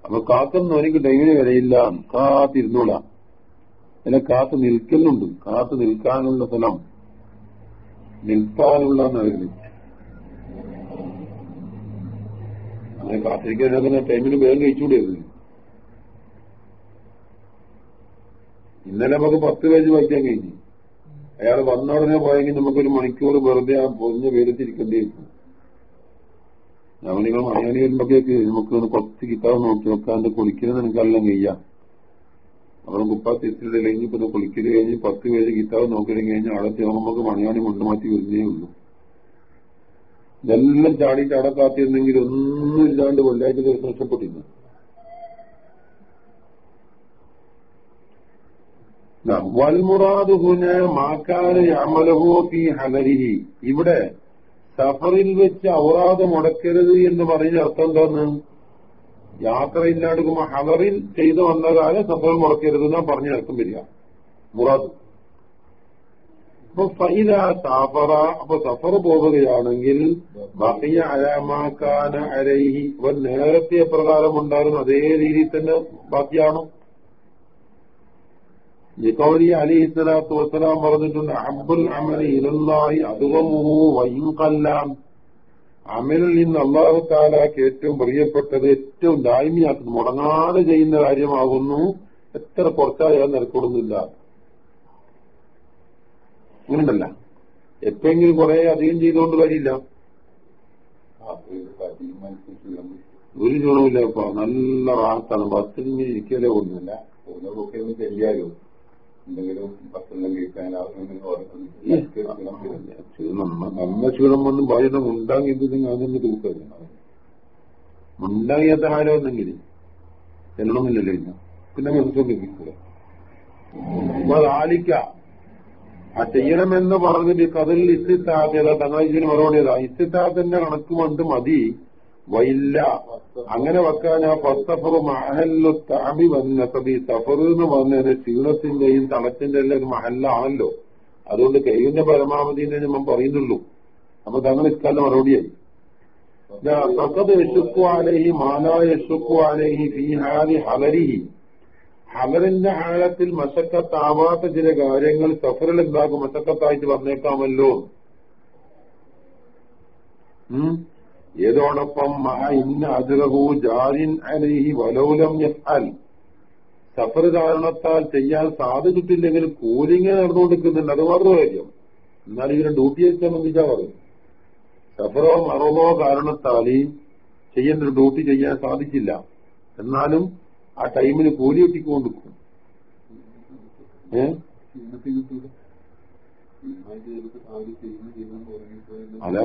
അപ്പൊ കാത്തുന്ന എനിക്ക് ടൈമിന് വരയില്ല കാത്തിരുന്നോളാം. അല്ലെ കാത്തു നിൽക്കലുണ്ട് കാത്തു നിൽക്കാനുള്ള സ്ഥലം. അങ്ങനെ കാത്തിരിക്കാൻ ടൈമിന് വേഗം കഴിച്ചുകൂടിയത് ഇന്നലെ നമുക്ക് പത്ത് പേജ് വായിക്കാൻ കഴിഞ്ഞു. അയാൾ വന്ന ഉടനെ പോയെങ്കിൽ നമുക്കൊരു മണിക്കൂർ വെറുതെ ആ പൊതിഞ്ഞ വെയിലത്തിരിക്കേണ്ടിയിരിക്കും ഞങ്ങൾ മണിയാണി വരുമ്പോഴേക്ക് നമുക്ക് കുറച്ച് കിതാബ് നോക്കി നോക്കാണ്ട് കുളിക്കുന്നത് നിനക്കെല്ലാം കഴിയാം അവിടെ കുപ്പാ തിരിച്ചിട്ട് ഇപ്പൊ കുളിക്കൽ കഴിഞ്ഞ് പത്ത് പേര് കിട്ടാവ് നോക്കിയില്ലെങ്കിൽ കഴിഞ്ഞാൽ അവിടെ നമുക്ക് മണിയാണി കൊണ്ടുമാറ്റി വരുന്നേ ഉള്ളൂ. ഇതെല്ലാം ചാടിയിട്ട് അടക്കാത്തിരുന്നെങ്കിൽ കാത്തിരുന്നെങ്കിൽ ഒന്നും ഇല്ലാണ്ട് വെള്ളിയാഴ്ച ദിവസം നഷ്ടപ്പെട്ടിരുന്നു വൽമുറാദ് ഹുന മാക്കാന് ഇവിടെ സഫറിൽ വെച്ച് ഔറാദ് മുടക്കരുത് എന്ന് പറഞ്ഞ അർത്ഥം എന്താന്ന് യാത്രയില്ലാടുക്കുമ്പോ ഹലറിൽ ചെയ്തു വന്ന കാലം സഫറിൽ മുടക്കരുത് എന്നാ പറഞ്ഞ അർത്ഥം വരിക. മുറാദ്. അപ്പൊ സഫർ പോവുകയാണെങ്കിൽ ഇവൻ നേരത്തെ പ്രകാരം ഉണ്ടായിരുന്നു അതേ രീതിയിൽ തന്നെ ബാക്കിയാണോ? ലിഖൗലി അലൈഹി സ്വലാത്തു വസ്സലാം പറഞ്ഞിട്ടുണ്ട് അബ്ബുൽ അമലി ഇലല്ലാഹി അതുവമുഹു വൈൻകല്ലാം അമലിൽ നിന്ന് അള്ളാഹു താലാക്ക് ഏറ്റവും പ്രിയപ്പെട്ടത് ഏറ്റവും ദായ്മയാക്കുന്നു മുടങ്ങാതെ ചെയ്യുന്ന കാര്യമാകുന്നു. എത്ര കുറച്ചായാൽ നിലക്കൊടുന്നില്ല അങ്ങനെയുണ്ടല്ല എപ്പോഴെങ്കിലും കുറെ അധികം ചെയ്തുകൊണ്ട് കഴിയില്ല ഒരു ഗുണമില്ല ഇപ്പൊ നല്ല റാഹത്താണ്. ബസ്സിൽ ഇരിക്കലേ ഒന്നുമില്ല ചെയ്യാലോ എന്തെങ്കിലും ഭക്ഷണം കഴിക്കാൻ നല്ല ക്ഷീണം വന്ന് ഭാര്യ മുണ്ടാങ്ങിയതിന് അതൊന്ന് തൂക്കല്ല മുണ്ടാങ്ങിയാത്ത ആരോ ഒന്നെങ്കിൽ ചെല്ലണമെന്നില്ലല്ലോ ഇല്ല പിന്നെ മനസ്സിലൊക്കെ ആലിക്ക ആ ചെയ്യണമെന്ന് പറഞ്ഞിട്ട് കഥയിൽ ഇസ്തിത്താത്ത തങ്ങളെ ഇതിന് മറുപടി ഇസ്തിത്താത്തിന്റെ കണക്ക് കൊണ്ട് മതി. വൈല്ല അങ്ങനെ വെക്കാൻ ആ ഫസ്തഫറു മഹല്ലു താബി വന്നസബി സഫർ എന്ന് പറഞ്ഞത് ക്ഷീണത്തിന്റെയും തളത്തിന്റെ എല്ലാം ഒരു മഹല്ലാണല്ലോ. അതുകൊണ്ട് കഴിവിന്റെ പരമാവധി ഞാൻ പറയുന്നുള്ളൂ. അപ്പൊ തങ്ങൾ ഇക്കാലം മറുപടിയായി ഫഖദ് യശുക്കു അലൈഹി മാലാ യശുക്കു അലൈഹി ഫീ ഹാലി ഹലരിഹി ഹലറിന്റെ ആഴത്തിൽ മശക്കത്താവാത്ത ചില കാര്യങ്ങൾ സഫറിൽ എന്താക്കും? മശക്കത്തായിട്ട് വന്നേക്കാമല്ലോ. ഏതോടൊപ്പം മഹ ഇന്ന അജറഹു ജാരിൻ അലൈഹി വലൗലം യഫ്അൽ. സഫർ കാരണത്താൽ ചെയ്യാൻ സാധിച്ചിട്ടില്ലെങ്കിൽ കൂലിങ് നടന്നുകൊണ്ടിരിക്കുന്നുണ്ട്. അത് വേറൊരു കാര്യം. എന്നാൽ ഇതിന് ഡ്യൂട്ടിയെ സംബന്ധിച്ചാ പറയും സഫറോ മറവോ കാരണത്താൽ ചെയ്യേണ്ട ഒരു ഡ്യൂട്ടി ചെയ്യാൻ സാധിച്ചില്ല. എന്നാലും ആ ടൈമിന് കൂലി കിട്ടിക്കൊണ്ടിരിക്കും. ഏ? അല്ല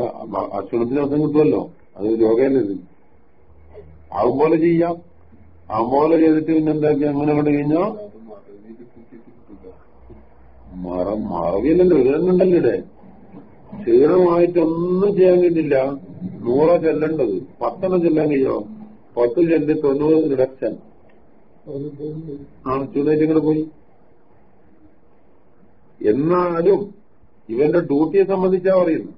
ഭക്ഷണത്തിന് അവസരം കിട്ടുമല്ലോ. അത് രോഗമല്ലേ ഇത്? ആവുമ്പോലെ ചെയ്യാം. ആവുമ്പോലെ ചെയ്തിട്ട് പിന്നെ എന്താക്കി? അങ്ങനെ കണ്ടു കഴിഞ്ഞോ? മറ മറവിയല്ലല്ലോ. ഇടുന്നുണ്ടല്ലോ ഇവിടെ. ക്ഷീണമായിട്ടൊന്നും ചെയ്യാൻ കഴിഞ്ഞില്ല നൂറോ ചെല്ലേണ്ടത്. പത്തെണ്ണം ചെല്ലാൻ കഴിയോ പത്ത് ചെല്ല് തൊണ്ണൂറ് റിഡക്ഷൻ ആ ചൂടായിട്ട് ഇങ്ങോട്ട് പോയി. എന്നാലും ഇവന്റെ ഡ്യൂട്ടിയെ സംബന്ധിച്ചാ പറയുന്നു.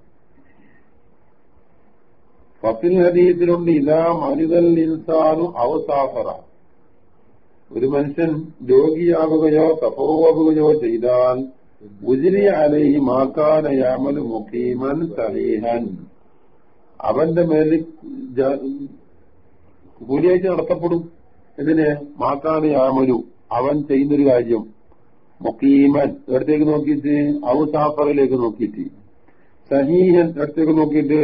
പത്തിൽ ഹദീസിലുണ്ട് ഇതാ മനിതൽ ഇൻസാനു അവസാഫറ. ഒരു മനുഷ്യൻ രോഗിയാവുകയോ തപോവാകുകയോ ചെയ്താൽ ഉജിരി അലൈഹി മാക്കാന മുഖീമൻ സലീഹൻ. അവന്റെ മേലിൽ കൂലിയാഴ്ച നടത്തപ്പെടും. എന്തിനെ? മാക്കാന യാമലു. അവൻ ചെയ്യുന്നൊരു കാര്യം. മുക്കീമൻ എവിടത്തേക്ക് നോക്കിയിട്ട് ഔസാഫറിലേക്ക് നോക്കിയിട്ട് സഹീഹൻ എവിടത്തേക്ക് നോക്കിയിട്ട്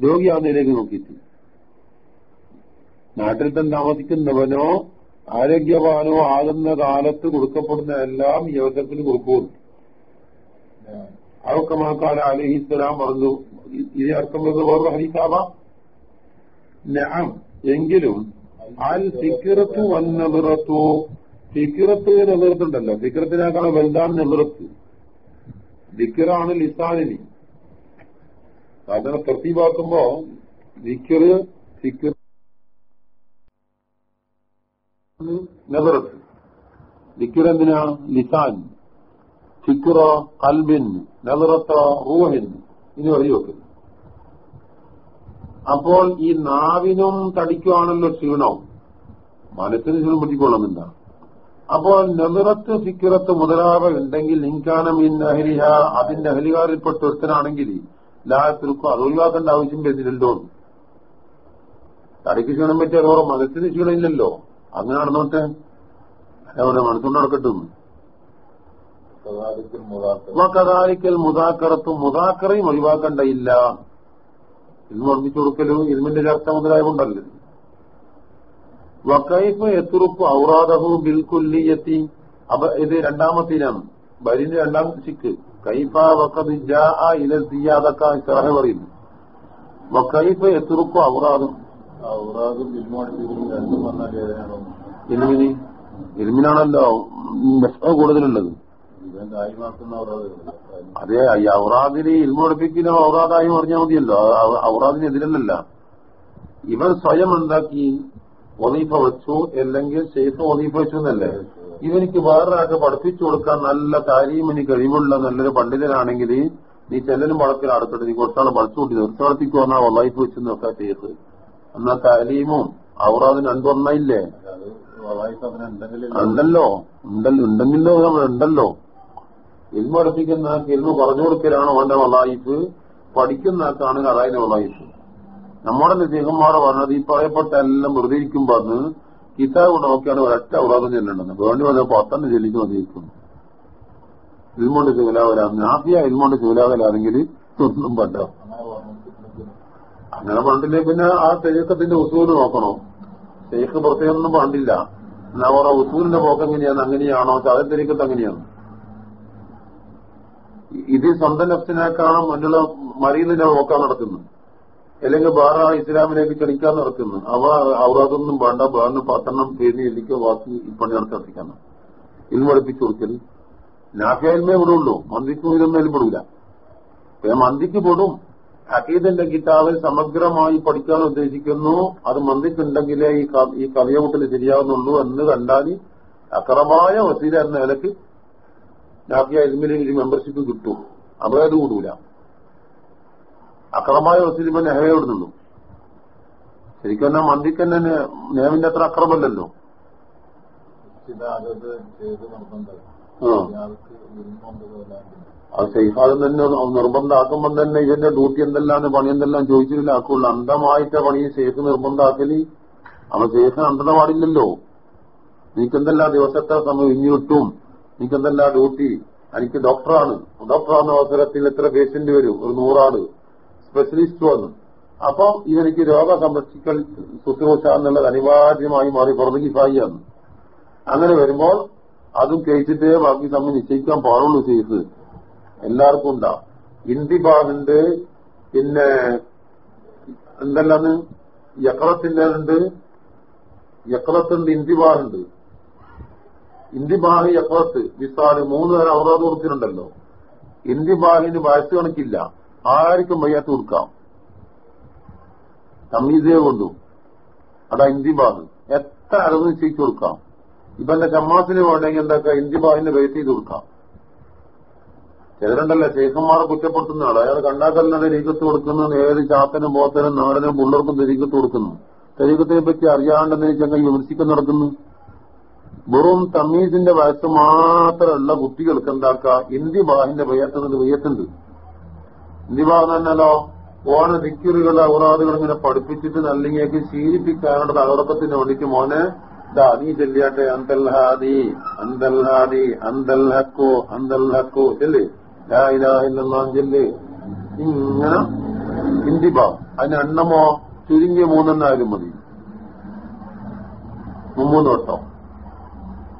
രോഗിയാവുന്നതിലേക്ക് നോക്കിയിട്ട്. നാട്ടിൽ തന്നെ താമസിക്കുന്നവനോ ആരോഗ്യവാനോ ആകുന്ന കാലത്ത് കൊടുക്കപ്പെടുന്ന എല്ലാം ഈ കൊടുക്കുന്നു അതൊക്കെ അവക്കമാക്കാൻ അലഹിസ്സലാം പറഞ്ഞു. ഇത് അർത്ഥം വേറെ നഅം. എങ്കിലും അൽ ഫിക്രത്തു വന്നതിറത്തു ഫിക്രത്ത് നിലനിർത്തുണ്ടല്ലോ ഫിക്രത്തിനേക്കാൾ വലുതാണ് നിലനിർത്ത് ദിക്കറാണ് ലിസാനിനി. അതിനെ പ്രതിഭാക്കുമ്പോ ദിക്കറ് ഫിക്കർ നെതറത്ത് ദിക്കർ എന്തിനാ ലിസാൻ. ഫിക്കുറോ കൽബിൻ. നെതറത്തോ റൂഹിൻ. ഇനി വഴി വെക്കുന്നു അപ്പോൾ ഈ നാവിനും തടിക്കുവാണല്ലോ ക്ഷീണം. മനസ്സിന് ക്ഷീണം പറ്റിക്കൊള്ളുന്നില്ല അപ്പോൾ നെതിറത്ത് ഫിക്കിറത്ത് മുതലാവ ഉണ്ടെങ്കിൽ ഇൻകാനം ഇൻ അഹരിഹ അതിന്റെ അഹലികാരിൽപ്പെട്ട ഒരുത്തനാണെങ്കിൽ ലാത്തിൽക്കും അത് ഒഴിവാക്കേണ്ട ആവശ്യം വരുന്നില്ലല്ലോ. തടിക്ക് ക്ഷീണം പറ്റിയ അതോടെ മനസ്സിന് ക്ഷീണമില്ലല്ലോ. അങ്ങനെ നടന്നോട്ടെ. അവരുടെ മനസ്സുകൊണ്ട് നടക്കട്ടും. കഥാലിക്കൽ മുതാക്കറത്തും മുതാക്കറയും ഒഴിവാക്കണ്ടയില്ല ഇന്ന് ഓർമ്മിച്ചു കൊടുക്കലും ഇരുമിന്റെ ചർച്ച മുതലായതുകൊണ്ടല്ലേ വക്കൈഫ് എത്തുറുപ്പ് ഔറാദഹു ബിൽകുല്ലിയത്തി. അപ്പൊ ഇത് രണ്ടാമത്തിനാണ് ബരിന്റെ രണ്ടാം സിക്ക്. കൈഫ വക്കത് ജാ ഇല സിയാദക്ക ഇസ്രാഹ പറയുന്നു. വക്കൈഫ് എത്തുറുപ്പ് ഔറാദും. ഔറാദും ഇരുമിനാണല്ലോ വിഷമം കൂടുതലുള്ളത്. അതെ ഈ ഔറാദിന് ഇൽമ പഠിപ്പിക്കുന്ന ഔറാദായി പറഞ്ഞാൽ മതിയല്ലോ. ഔറാദിനെതിരല്ലല്ല. ഔറാദിന് ഇവൻ സ്വയം എന്താക്കി? ഒലീഫ വെച്ചു അല്ലെങ്കിൽ ഷെയ്ഫ് ഒലീഫ വെച്ചു എന്നല്ലേ? ഇവനിക്ക് വേറൊരാൾക്ക് പഠിപ്പിച്ചു കൊടുക്കാൻ നല്ല താരീമിന് കഴിവുള്ള നല്ലൊരു പണ്ഡിതനാണെങ്കിൽ നീ ചെല്ലനും വളക്കിൽ അടുത്തിട്ട് നീ കുറച്ചാൾ പഠിച്ചു കൂട്ടി നിർത്തടത്തിക്ക് വന്നാൽ ഒലൈഫ് വെച്ച് നോക്കാൻ ചെയ്ത്. എന്നാ താലീമും വായിപ്പ് അങ്ങനെ ഉണ്ടെങ്കിൽ ഉണ്ടല്ലോ. ഉണ്ടല്ലോ ഉണ്ടെങ്കിലോ നമ്മൾ ഉണ്ടല്ലോ? ഇൽമ പഠിപ്പിക്കുന്ന ഇൽമ പറഞ്ഞു കൊടുക്കലാണോ അവന്റെ വലായിഫ് പഠിക്കുന്ന ആൾക്കാണെങ്കിൽ അതായത് വലായിഫ് നമ്മുടെ നിസീഹന്മാരെ പറഞ്ഞത് ഈ പറയപ്പെട്ട എല്ലാം വെറുതെ ഇരിക്കുമ്പോ അന്ന് കിതാബ് നോക്കിയാണ് ഒരൊറ്റ ഔറാദം ചെല്ലേണ്ടത്. വേണ്ടി വന്നപ്പോ പത്തന്നെ ചെല്ലിച്ച് മതിയിരിക്കുന്നു ഇൽമോണ്ട് ചൂലാവല നാഫിയ ഇൽമോണ്ട് ചൂലാവലാണെങ്കിൽ ഒന്നും പറ്റോ? അങ്ങനെ പറഞ്ഞില്ലേ പിന്നെ ആ തെയ്യക്കത്തിന്റെ ഉസൂൽ നോക്കണോ? ഷെയ്ഖ് പ്രത്യേകമൊന്നും പണ്ടില്ല എന്നാ പറ ഉസൂലിന്റെ പോക്ക് എങ്ങനെയാണ്? അങ്ങനെയാണോ? ചതത്തിരിക്കത്ത് അങ്ങനെയാണ്. ഇത് സ്വന്തം ലഫ്റ്റിനേക്കാളും മറ്റുള്ള മറിയുന്നതിന്റെ പോക്കാണ് നടക്കുന്നു അല്ലെങ്കിൽ വേറെ ഇസ്ലാമിലേക്ക് ക്ഷണിക്കാൻ നടക്കുന്നു. അവ ഔറാദൊന്നും വേണ്ട വേറെ പത്തെണ്ണം പേരിന് എല്ലിക്കോ ബാക്കി പണി നടത്തിക്കാൻ ഇന്ന് പഠിപ്പിച്ചു കൊടുക്കൽ നാഫിയാൽമേ വിടുള്ളൂ മന്ദിക്കും ഇതൊന്നും പെടൂല. മന്ദിക്ക് പെടും. അക്കീദിന്റെ കിതാബ് സമഗ്രമായി പഠിക്കാൻ ഉദ്ദേശിക്കുന്നു. അത് മന്ദിക്കുണ്ടെങ്കിലേ ഈ ഈ കവിയൂട്ടിൽ ശരിയാവുന്നുള്ളൂ എന്ന് കണ്ടാൽ അക്രമായ വസീല എന്ന നിലയ്ക്ക് നാഫിയ ഇൽമിന് ഒരു മെമ്പർഷിപ്പ് കിട്ടും. അത് കൂടൂല. അക്രമായ ഒത്തിരി ഇപ്പൊ നെഹവേ ശരിക്കും തന്നെ മന്ദിക്ക് തന്നെ നേ- നേമിന്റെ അത്ര അക്രമല്ലല്ലോ അത് സൈഫാദം തന്നെ നിർബന്ധമാക്കുമ്പോൾ തന്നെ ഇവന്റെ ഡ്യൂട്ടി എന്തെല്ലാം പണി എന്തെല്ലാം ചോദിച്ചില്ല ആക്കുള്ളൂ അന്ധമായിട്ട പണി സേഫ് നിർബന്ധമാക്കൽ. അവൻ സേഫ് അന്ധത പാടില്ലല്ലോ നീക്കെന്തെല്ലാം ദിവസത്തെ സമയം ഇഞ്ഞു കിട്ടും. നീക്കെന്തെല്ലാം ഡ്യൂട്ടി എനിക്ക് ഡോക്ടറാണ് ഡോക്ടറാകുന്ന അവസരത്തിൽ എത്ര പേഷ്യന്റ് വരും? ഒരു നൂറാൾ. സ്പെഷ്യലിസ്റ്റ് വന്നു. അപ്പൊ ഇവനിക്ക് രോഗ സംരക്ഷിക്കൽ ശുശ്രൂഷ എന്നുള്ളത് അനിവാര്യമായി മാറി പുറത്തേക്ക് അങ്ങനെ വരുമ്പോൾ അതും കേട്ടിട്ടേ ബാക്കി തമ്മിൽ നിശ്ചയിക്കാൻ പാടുള്ളൂ ചെയ്ത്. എല്ലാവർക്കും ഉണ്ടാവും ഇന്തിബാഹുണ്ട് പിന്നെ എന്തെല്ലാന്ന്? യക്രത്തിന്റെ ഉണ്ട് യക്രത്തുണ്ട് ഇന്തിബാഹുണ്ട് ഇന്തിബാഹ് യക്രത്ത് വിസാൽ മൂന്ന് തരം അവറാദ് കൊടുത്തിട്ടുണ്ടല്ലോ. ഇന്തിബാഹിന് വയസ്സ് കണക്കില്ല. ആർക്കും വയ്യാത്ത കൊടുക്കാം തമ്മീസേ കൊണ്ടു അതാ ഇന്തിബാഹ്. എത്ര അളവ് നിശ്ചയിച്ചു കൊടുക്കാം ഇവന്റെ ചമ്മാസിന് വേണമെങ്കിൽ എന്താക്കാം? ഇന്തിബാഹിന് വെയിറ്റ് ചെയ്ത് കൊടുക്കാം. ചിലരുണ്ടല്ലോ ശേഖന്മാരെ കുറ്റപ്പെടുത്തുന്ന ആൾ അയാൾ കണ്ടാക്കലിനെ രീക്കത്ത് കൊടുക്കുന്നു ഏത് ചാത്തനും പോത്തനും നാടനും പുള്ളർക്കും തെരീക്കത്ത് കൊടുക്കുന്നു. തെരീക്കത്തിനെ പറ്റി അറിയാണ്ടെന്ന് ചങ്ങ വിമർശിക്കാൻ നടക്കുന്നു? വെറും തമീസിന്റെ വയസ്സ് മാത്രമുള്ള കുട്ടികൾക്ക് എന്താക്ക? ഇന്ത്യ ബാഹിന്റെ വയ്യത്തുന്നത് വയ്യത്തുണ്ട്. ബാഹ് തന്നെയല്ലോ ഓണ ദിക്കുറുകൾ ഔറാദുകൾ ഇങ്ങനെ പഠിപ്പിച്ചിട്ട് നല്ലിങ്ങേക്ക് ശീലിപ്പിക്കാനുള്ള അതോടൊപ്പത്തിന് വേണ്ടിട്ട് മോനെ ദാ നീ ചെല്ലിയാട്ടെ അന്തൽഹാദി അന്തൽഹാദി അന്തൽഹക്കോ അന്തൽഹക്കോ ചെല്ല്. ലാ ഇലാഹ ഇല്ലല്ലാഹ് ചെല്ല്. ഇങ്ങനെ ഇന്തിബ അതിന് എണ്ണമോ ചുരുങ്ങിയ മൂന്നെണ്ണായാലും മതി. മുമ്മൂന്ന് വട്ടം.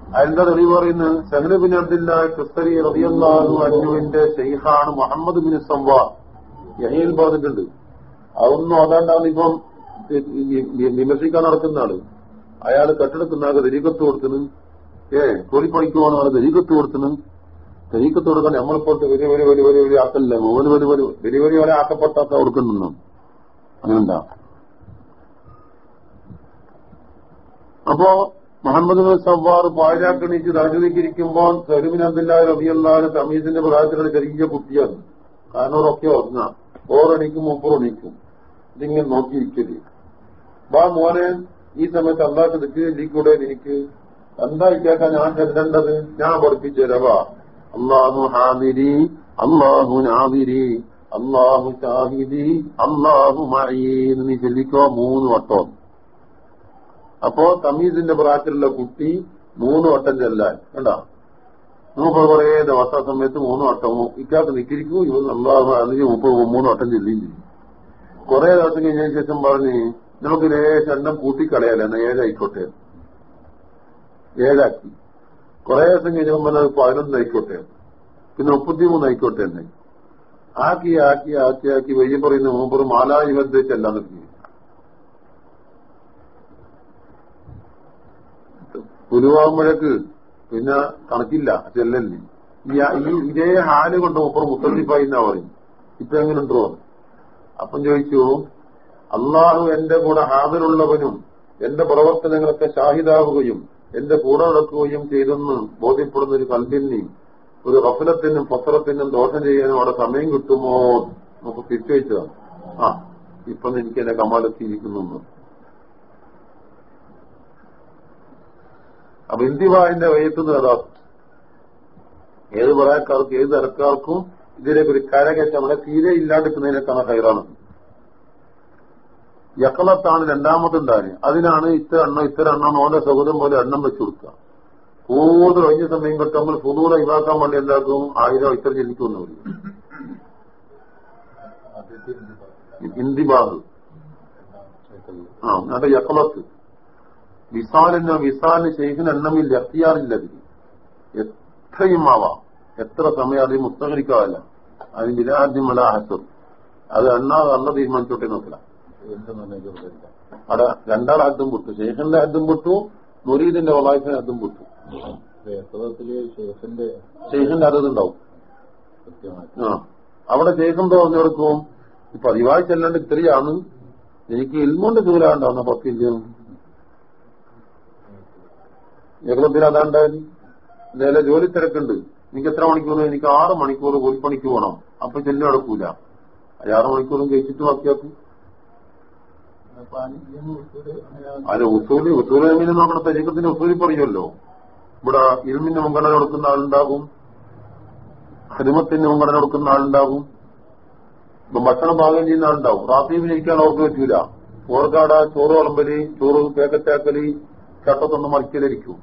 അതിന്റെ തെളിവ് പറയുന്നത്? സഹ്ന ബിൻ അബ്ദില്ല ക്രിസ്തരി റബിയല്ലാഹു അന്നുവിന്റെ ഷെയ്ഖാണ് മുഹമ്മദ് ബിൻ സംവാ യഹീൽ പറഞ്ഞിട്ടുണ്ട് അതൊന്നും അതാണ്ടാണ് ഇപ്പം വിമർശിക്കാൻ നടക്കുന്ന ആൾ അയാൾ കെട്ടെടുക്കുന്ന ദരീകത്ത് കൊടുക്കുന്നു ഏ കൂലിപ്പണിക്ക് പോകുന്ന ആൾ തെരീക്കത്ത് കൊടുക്കുന്നു തെരീക്കത്ത് കൊടുക്കാൻ നമ്മളിപ്പോട്ട് വലിയ വലിയ വലിയ വലിയ വലിയ ആക്കല്ല വലിയ വലിയ വലിയ വലിയ വലിയ വലിയ ആക്കപ്പെട്ടാക്ക കൊടുക്കുന്നു അങ്ങനെന്താ അപ്പോ മുഹമ്മദ് സവ്വാർ പാഴാക്കണിച്ച് രാജനിക്കിരിക്കുമ്പോൾ സലുബിൻ അബ്ദുല്ലാ റബിയല്ലാതെ തമീസിന്റെ പ്രായത്തിലുള്ള ചെറിയ കുട്ടിയാണ് കാരണം ഒക്കെ ഒന്ന ഓറണിക്കും മുപ്പറണിക്കും. ഇതിങ്ങനെ നോക്കിയിരിക്കൽ വാ മോനെ ഈ സമയത്ത് അള്ളാഹ് ദിക്കിലൂടെ എനിക്ക്? എന്താ ഇക്കാക്കാൻ ഞാൻ ചെല്ലേണ്ടത്? ഞാൻ പഠിപ്പിച്ചു തരവാ അള്ളാഹു ഹാദിരി അള്ളാഹു നാദിരി അള്ളാഹു ഷാഹിദി അള്ളാഹു മഴീന്ന് നീ ചൊല്ലിക്കോ മൂന്ന് വട്ടം. അപ്പോ തമീസിന്റെ പ്രാക്കിലുള്ള കുട്ടി മൂന്ന് വട്ടം ചെല്ലാൻ കണ്ടാ? നമുക്ക് കുറേ ദിവസ സമയത്ത് മൂന്ന് വട്ടം ഇക്കാക്ക് നിക്കിരിക്കും ഇവ അല്ലെങ്കിൽ മുപ്പത് മൂന്ന് വട്ടം ചെല്ലുകയും ചെയ്യും. കുറെ ദിവസം കഴിഞ്ഞതിന് ശേഷം പറഞ്ഞ് നമുക്ക് ലേശം എണ്ണം കൂട്ടിക്കളയാലോ എന്നാ ഏഴായിക്കോട്ടെ? ഏഴാക്കി. കുറെ ദിവസം കഴിഞ്ഞപ്പോൾ അത് പതിനൊന്ന് ആയിക്കോട്ടെ പിന്നെ മുപ്പത്തിമൂന്നായിക്കോട്ടെ? എന്ന്. ആക്കി ആക്കി ആക്കി ആക്കി വയ്യ പറയുന്ന മൂപ്പർ മാലായുഗത്തെ ചെല്ലാൻ നിർത്തി പുലുവാകുമ്പോഴേക്ക് പിന്നെ കണക്കില്ല. ചെല്ലല്ലേ? ഈ ഇതേ ഹാൽ കൊണ്ട് ഒപ്പം മുത്തലിപ്പായി എന്നാ പറയും ഇപ്പൊ എങ്ങനെയുണ്ടോ അപ്പം ചോദിച്ചു അള്ളാഹു എന്റെ കൂടെ ഹാജരുള്ളവനും എന്റെ പ്രവർത്തനങ്ങളൊക്കെ ഷാഹിദാവുകയും എന്റെ കൂടെ നടക്കുകയും ചെയ്തെന്ന് ബോധ്യപ്പെടുന്ന ഒരു കൽബിനെയും ഒരു റഫലത്തിനും പത്രത്തിനും ദോഷം ചെയ്യാനും അവിടെ സമയം കിട്ടുമോ? നമുക്ക് തിരിച്ചു വെച്ചതാണ് ആ ഇപ്പൊ എനിക്ക് എന്റെ കമാലെത്തിയിരിക്കുന്നു അപ്പൊ ഇന്ത്യവാഹിന്റെ വയറ്റുന്ന അതാ ഏത് പ്രായക്കാർക്കും ഏത് തരക്കാർക്കും ഇതിനെ ഒരു കരകയറ്റം അവിടെ തീരെ ഇല്ലാണ്ടിരിക്കുന്നതിനേക്കാണ് ഹൈറാണ്. യക്കളത്താണ് രണ്ടാമതുണ്ടായി അതിനാണ് ഇത്ര എണ്ണം ഇത്ര എണ്ണം ഓന്റെ സൗകര്യം പോലെ എണ്ണം വെച്ചു കൊടുക്കുക. കൂടുതൽ ഒഴിഞ്ഞ സമയം കൊണ്ട് നമ്മൾ പുതുവിള ഒഴിവാക്കാൻ വേണ്ടി എന്താക്കും ആയിരം ഇത്ര ജനിക്കുമെന്ന് പറയും ആദ്യത്തെ ഇന്ത്യ ആ എന്നിട്ട് യക്കളത്ത് വിസാലിന് വിസാലിന് ഷെയ്ഖിന് എണ്ണമില്ല എത്തിയാറില്ല അതിന്. എത്രയും ആവാം. എത്ര സമയം അതിൽ മുസ്തകരിക്കാവല്ല അതിന് വിരാദ്യം അല ഹസർ അത് എണ്ണാതെ അല്ല തീരുമാനിച്ചോട്ടെ നോക്കില്ല. അവിടെ രണ്ടാൾ അദ്ദും ശേഖന്റെ അദ്ദും വിട്ടു മുരീദിന്റെ വലാഫിന്റെ അദ്ദും പൊട്ടു. ശേഖന്റെ ഷെയ്ഖിന്റെ ഷെയ്ഖിന്റെ അതത് ഉണ്ടാവും. കൃത്യമായിട്ട് ആ. അവിടെ ശേഖന്തോ പറഞ്ഞു കൊടുക്കും? പതിവായി ചെല്ലേണ്ട ഇത്രയാണ്. എനിക്ക് ഇൽമുണ്ട് ചൂലാണ്ടാവുന്ന പത്തില്ല ഏകത്തിൽ അതാണ്ടായി നേരെ ജോലി തിരക്കുണ്ട്. എനിക്ക് എത്ര മണിക്കൂർ എനിക്ക് ആറ് മണിക്കൂർ കൂലിപ്പണിക്ക് പോകണം അപ്പൊ ചെല്ലു നടക്കൂല. ആറ് മണിക്കൂറും കഴിച്ചിട്ട് ബാക്കിയാക്കും. അല്ല ഉസൂലി ഉസൂലിന് എങ്ങനെ നോക്കണം തരീക്കത്തിന്റെ ഉസൂലി പറയുമല്ലോ. ഇവിടെ ഇരുമിന് മുൻഗണന കൊടുക്കുന്ന ആളുണ്ടാകും. ഹരിമത്തിന് മുൻഗണന കൊടുക്കുന്ന ആളുണ്ടാകും. ഇപ്പൊ ഭക്ഷണം പാകം ചെയ്യുന്ന ആളുണ്ടാവും റാത്തീബിൽ ഇരിക്കാൻ അവർക്ക് പറ്റൂല. ഓർക്കാട ചോറ് വിളമ്പൽ ചോറ് പേക്കറ്റാക്കൽ ചട്ടത്തൊന്നും മറിക്കലിരിക്കും.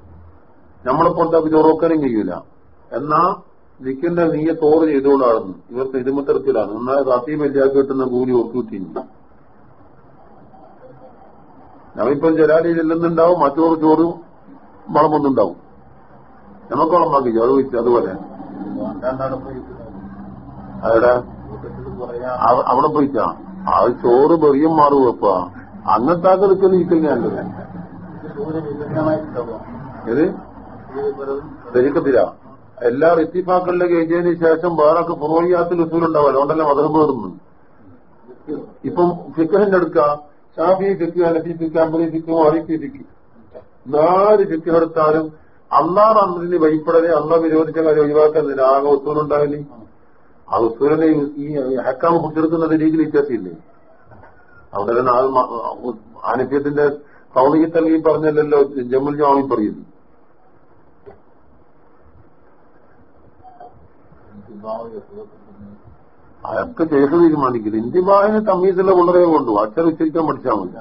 നമ്മളെ കൊണ്ട് അത് ഉറക്കാനും കഴിയൂല. എന്നാ നിക്കിന്റെ നീയ തോറ് ചെയ്തുകൊണ്ടാണെന്ന് ഇവർക്ക് ഇരുമത്തരത്തിലാണ് എന്നാൽ സത്യം വലിയാക്കി കിട്ടുന്ന കൂലി ഒത്തുകിട്ടില്ല നമ്മിപ്പം ജലാലി ചെല്ലുന്നുണ്ടാവും മറ്റോറ് ചോറ് വളമൊന്നുണ്ടാവും. നമുക്ക് വളമാക്കി അത് വെച്ച് അതുപോലെ. അവിടെ അവ- അവിടെ പോയിച്ചാ അത് ചോറ് വെറിയും മാറും വെപ്പ അങ്ങനത്തെ നിൽക്കുന്ന ഇരിക്കുന്ന ഞാൻ ഇത് ധരിക്കത്തില്ല എല്ലാ റിത്തിഫാക്കളിലെ കഴിഞ്ഞതിന് ശേഷം വേറൊക്കെ പുറോയാത്തിൽ ഉസൂലുണ്ടാവും. അതുകൊണ്ടല്ല മതം പേറുന്നു ഇപ്പം ഫിക്കഹിന്റെ എടുക്ക ഷാഫി ഫിക്ക് അലഫി ഫിക്ക് അമ്പലി ഫിക്ക് അലിഫി ഫിക്ക് നാല് ഫിക്ക് എടുത്താലും അള്ളാഹ് അന്നതിന് വഴിപ്പെടലെ അള്ളാഹ് വിരോധിച്ച കാര്യം ഒഴിവാക്കാൻ ആകെ ഉസൂലുണ്ടാവില്ലേ ആ ഉസൂലിനെ ഈ ഹക്കാമ് കുട്ടിയെടുക്കുന്ന രീതിയിൽ വ്യത്യാസമില്ലേ? അവിടെ തന്നെ ആൾ അനഫ്യത്തിന്റെ കൗളികത്തൽ ഈ പറഞ്ഞല്ലോ ജമുൽ ജാമി പറയുന്നു അതൊക്കെ ശേഷം തീരുമാനിക്കില്ല ഇന്ത്യബാഹിന് തമ്മീസിലെ വളരെ കൊണ്ടു. അച്ഛൻ ഉച്ചരിക്കാൻ പഠിച്ചാൽ മതി.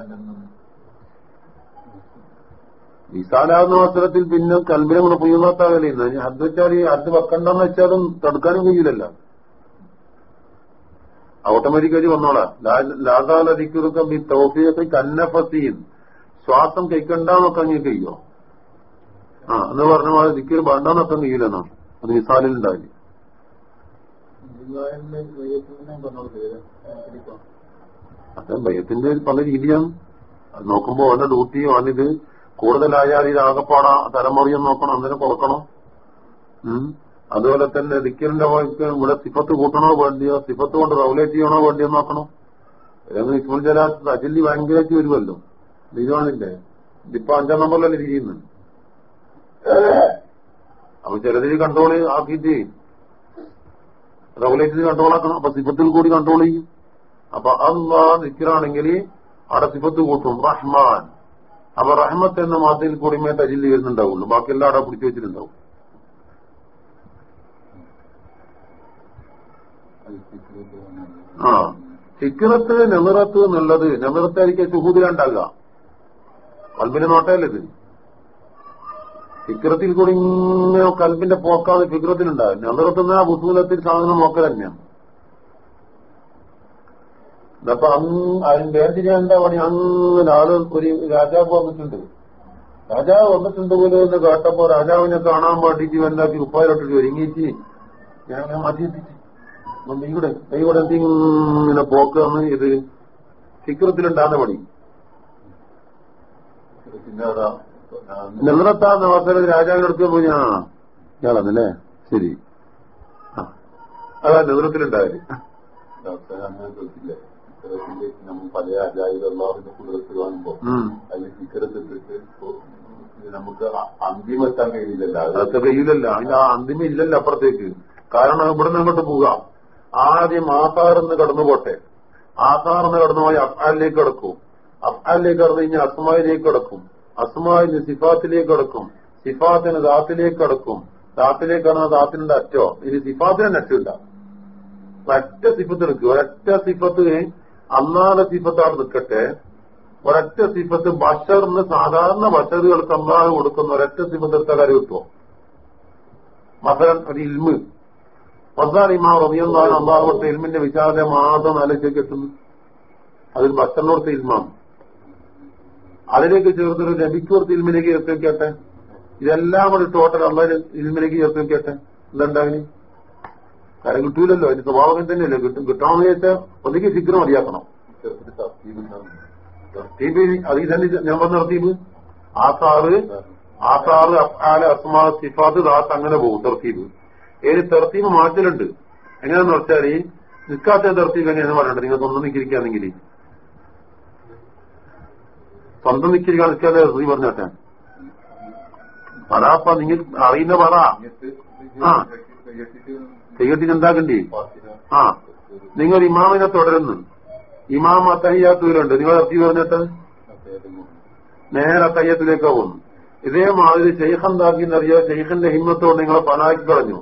വിശാലാകുന്ന അവസരത്തിൽ പിന്നെ കൽബിനെ കൂടെ പുയ്യുന്നാത്താകലിന്ന് അത് വെച്ചാൽ ഈ അത് വെക്കണ്ടെന്ന് വെച്ചാലും തടുക്കാനും കഴിയില്ലല്ല ഓട്ടോമാറ്റിക്കായി വന്നോളാം. ലാതാലിക്കുറുക്കം ഈ തോഫിയൊക്കെ കന്നഫസീൻ. ശ്വാസം കൈക്കണ്ടെന്നൊക്കെ അങ്ങ് കഴിയോ ആ എന്ന് പറഞ്ഞ പോലെ ദിക്കൂർ വേണ്ടെന്നൊക്കെ കഴിയില്ലെന്നാണ് അത് വിസാലിലുണ്ടാവില്ല അത് ഭയത്തിന്റെ പല രീതിയാണ്. അത് നോക്കുമ്പോ ഓന്റെ ഡ്യൂട്ടി ഓനിത് കൂടുതലായാൽ ഇത് ആകപ്പാടാ തലമുറയും നോക്കണം അന്നേരം കുറക്കണം ഉം. അതുപോലെ തന്നെ ദിക്കലിന്റെ വഴിക്ക് ഇവിടെ സിഫത്ത് കൂട്ടണോ വേണ്ടിയോ സിഫത്ത് കൊണ്ട് റൗലേറ്റ് ചെയ്യണോ വേണ്ടിയോ നോക്കണം. ഇസ്മുൽ ജലാത്ത് അജല്ലി ഭയങ്കരമായിട്ട് വരുമല്ലോ തീരുമാനില്ലേ ഇതിപ്പോ അഞ്ചാം നമ്പറിലല്ലേ തിരിയുന്നത്? അപ്പൊ ചിലതിൽ കണ്ട്രോൾ ആക്കിയിട്ട് റെഗുലേറ്ററി കൺട്രോൾ ആക്കണം അപ്പൊ സിഫത്തിൽ കൂടി കൺട്രോൾ ചെയ്യും. അപ്പൊ അള്ളാ നിക്കറാണെങ്കിൽ അവിടെ സിഫത്ത് കൂട്ടും. റഹ്മാൻ. അപ്പൊ റഹ്മത്ത് എന്ന മാത്രയിൽ കൂടിമേ തജില്ലി വരുന്നുണ്ടാവുള്ളൂ. ബാക്കിയെല്ലാം അവിടെ പിടിച്ചു വെച്ചിട്ടുണ്ടാവും. ആ. സിക്കിറത്ത് നെമിറത്ത് എന്നുള്ളത് നെമിറത്തായിരിക്കും സുഹൂദിലുണ്ടാകുക കൽബിന് നോട്ടയല്ലേ നോട്ടല്ലത് ഫിക്രത്തിൽ കൂടി ഇങ്ങനെ കൽബിന്റെ പോക്കാതെ ഫിക്രത്തിലുണ്ടാവും നിലനിർത്തുന്ന ആ ബുസൂലത്തിൽ സാധനം നോക്കൽ തന്നെയാണ്. അപ്പൊ അതിന് എന്താ പണി? അങ്ങനെ ആൾ ഒരു രാജാവ് വന്നിട്ടുണ്ട്. രാജാവ് വന്നിട്ടുണ്ട് പോലും എന്ന് കേട്ടപ്പോ രാജാവിനെ കാണാൻ വേണ്ടിട്ട് എന്താക്കി? ഉപ്പായിലോട്ടിട്ട് ഒരുങ്ങിയിട്ട് ഞാൻ എത്തിച്ച് ഇവിടെ ഇവിടെ ഇങ്ങനെ പോക്കാന്ന് ഇത് ഫിക്രത്തിലുണ്ടാകുന്ന പണി. നെല്ലത്താന്ന അവസരം രാജാവിനടുത്ത് പോയി ആ ഇയാളാണല്ലേ ശരി. ആ. അതാ നെല്ലത്തിലുണ്ടായത് നമ്മൾ പല അജായികൾ അള്ളാഹുവിന്റെ കുതിരത്ത് കാണുമ്പോ. അതിൽ ഫിക്കരത്തിട്ടിട്ട് നമുക്ക് അന്തിമെത്താൻ കഴിയില്ലല്ലോ. അത് അതൊക്കെ കഴിയില്ലല്ല. ആ അന്തിമം ഇല്ലല്ലോ അപ്പുറത്തേക്ക്. കാരണം ഇവിടുന്ന് അങ്ങോട്ട് പോകാം. ആദ്യം ആസാറിന്ന് കടന്നു പോട്ടെ. ആധാറിന്ന് കടന്നു പോയി അഫ്ആലിലേക്ക് കിടക്കും. അഫ്ആലിലേക്ക് കടന്നു കഴിഞ്ഞാൽ അസ്മായിലേക്ക് കിടക്കും. അസ്മായിന് സിഫാത്തിലേക്ക് കടക്കും. സിഫാത്തിന് ദാത്തിലേക്ക് കടക്കും. ദാത്തിലേക്ക് കടന്ന ദാത്തിന്റെ അറ്റോ? ഇനി സിഫാത്തിന് അറ്റില്ല ഒരൊറ്റ സിഫത്ത് എടുക്കുക ഒരൊറ്റ സിഫത്ത് അന്നാലെ സിഫത്താണ് നിൽക്കട്ടെ. ഒരൊറ്റ സിഫത്ത് ബഷറിന് സാധാരണ ബഷറുകൾക്ക് അള്ളാഹ് കൊടുക്കുന്ന ഒരൊറ്റ സിഫത്ത് എടുത്ത കാര്യം കിട്ടുമോ മസലൻ ഒരു ഇൽമ്. മസാൻ ഇമാ റബിയെന്നാണ് അള്ളാഹു കൊടുത്ത ഇൽമിന്റെ വിശാല മാത്രം നിലയ്ക്ക് എത്തുന്നു അതിൽ ബഷറിനോടുത്ത ഇൽമാണ്. അതിലേക്ക് ചേർത്തൊരു നബിക്ക് കൊടുത്ത ഇൽമിലേക്ക് ചേർത്ത് വെക്കട്ടെ? ഇതെല്ലാം ഒരു ടോട്ടൽ അള്ളാഹ് ഇൽമിലേക്ക് ചേർത്ത് വെക്കട്ടെ? എന്താണ്ടാവിന് കാര്യം കിട്ടൂലല്ലോ. അതിന്റെ സ്വഭാവം തന്നെയല്ലേ? കിട്ടും കിട്ടാമെന്ന് വെച്ചാൽ ഒന്നിക്ക് ചെറുപ്പത്തിൽ തർത്തീബുണ്ടാവും തർത്തീബ് അത് ഇതന്നെ ഞാൻ പറഞ്ഞ തർത്തീബ് ആസാറ് ആസാറ് അഫ്ആൽ അസ്മാ സിഫാത്ത് ദാസ് അങ്ങനെ പോകും തർത്തീബ് ഏത് തർത്തീബ് മാറ്റലുണ്ട്? എങ്ങനെയാന്ന് വെച്ചാൽ നിൽക്കാത്ത തർത്തീബ് എങ്ങനെയാണെന്ന് പറഞ്ഞിട്ട് നിങ്ങൾക്ക് ഒന്നും നിൽക്കിരിക്കാണെങ്കിൽ സ്വന്തം നിൽക്കിരിക്കാൻ നിൽക്കാതെ തർത്തീബ് പറഞ്ഞാട്ടെ പറയാപ്പ നിങ്ങൾ അറിയുന്ന പറ ആ. ചെയ്യട്ടിട്ട് എന്താക്കണ്ടി? ആ. നിങ്ങൾ ഇമാമിനെ തുടരുന്നു. ഇമാം അത്തയ്യാത്തൂരുണ്ട് നിങ്ങൾ അർത്തി പറഞ്ഞിട്ട് നേരെ തയ്യത്തിലേക്ക് പോകുന്നു. ഇതേമാതിരി ഷെയ്ഖ് എന്താക്കി എന്നറിയോ? ഷെയ്ഖിന്റെ ഹിമ്മത്തോട് നിങ്ങളെ പനാക്കി കളഞ്ഞു.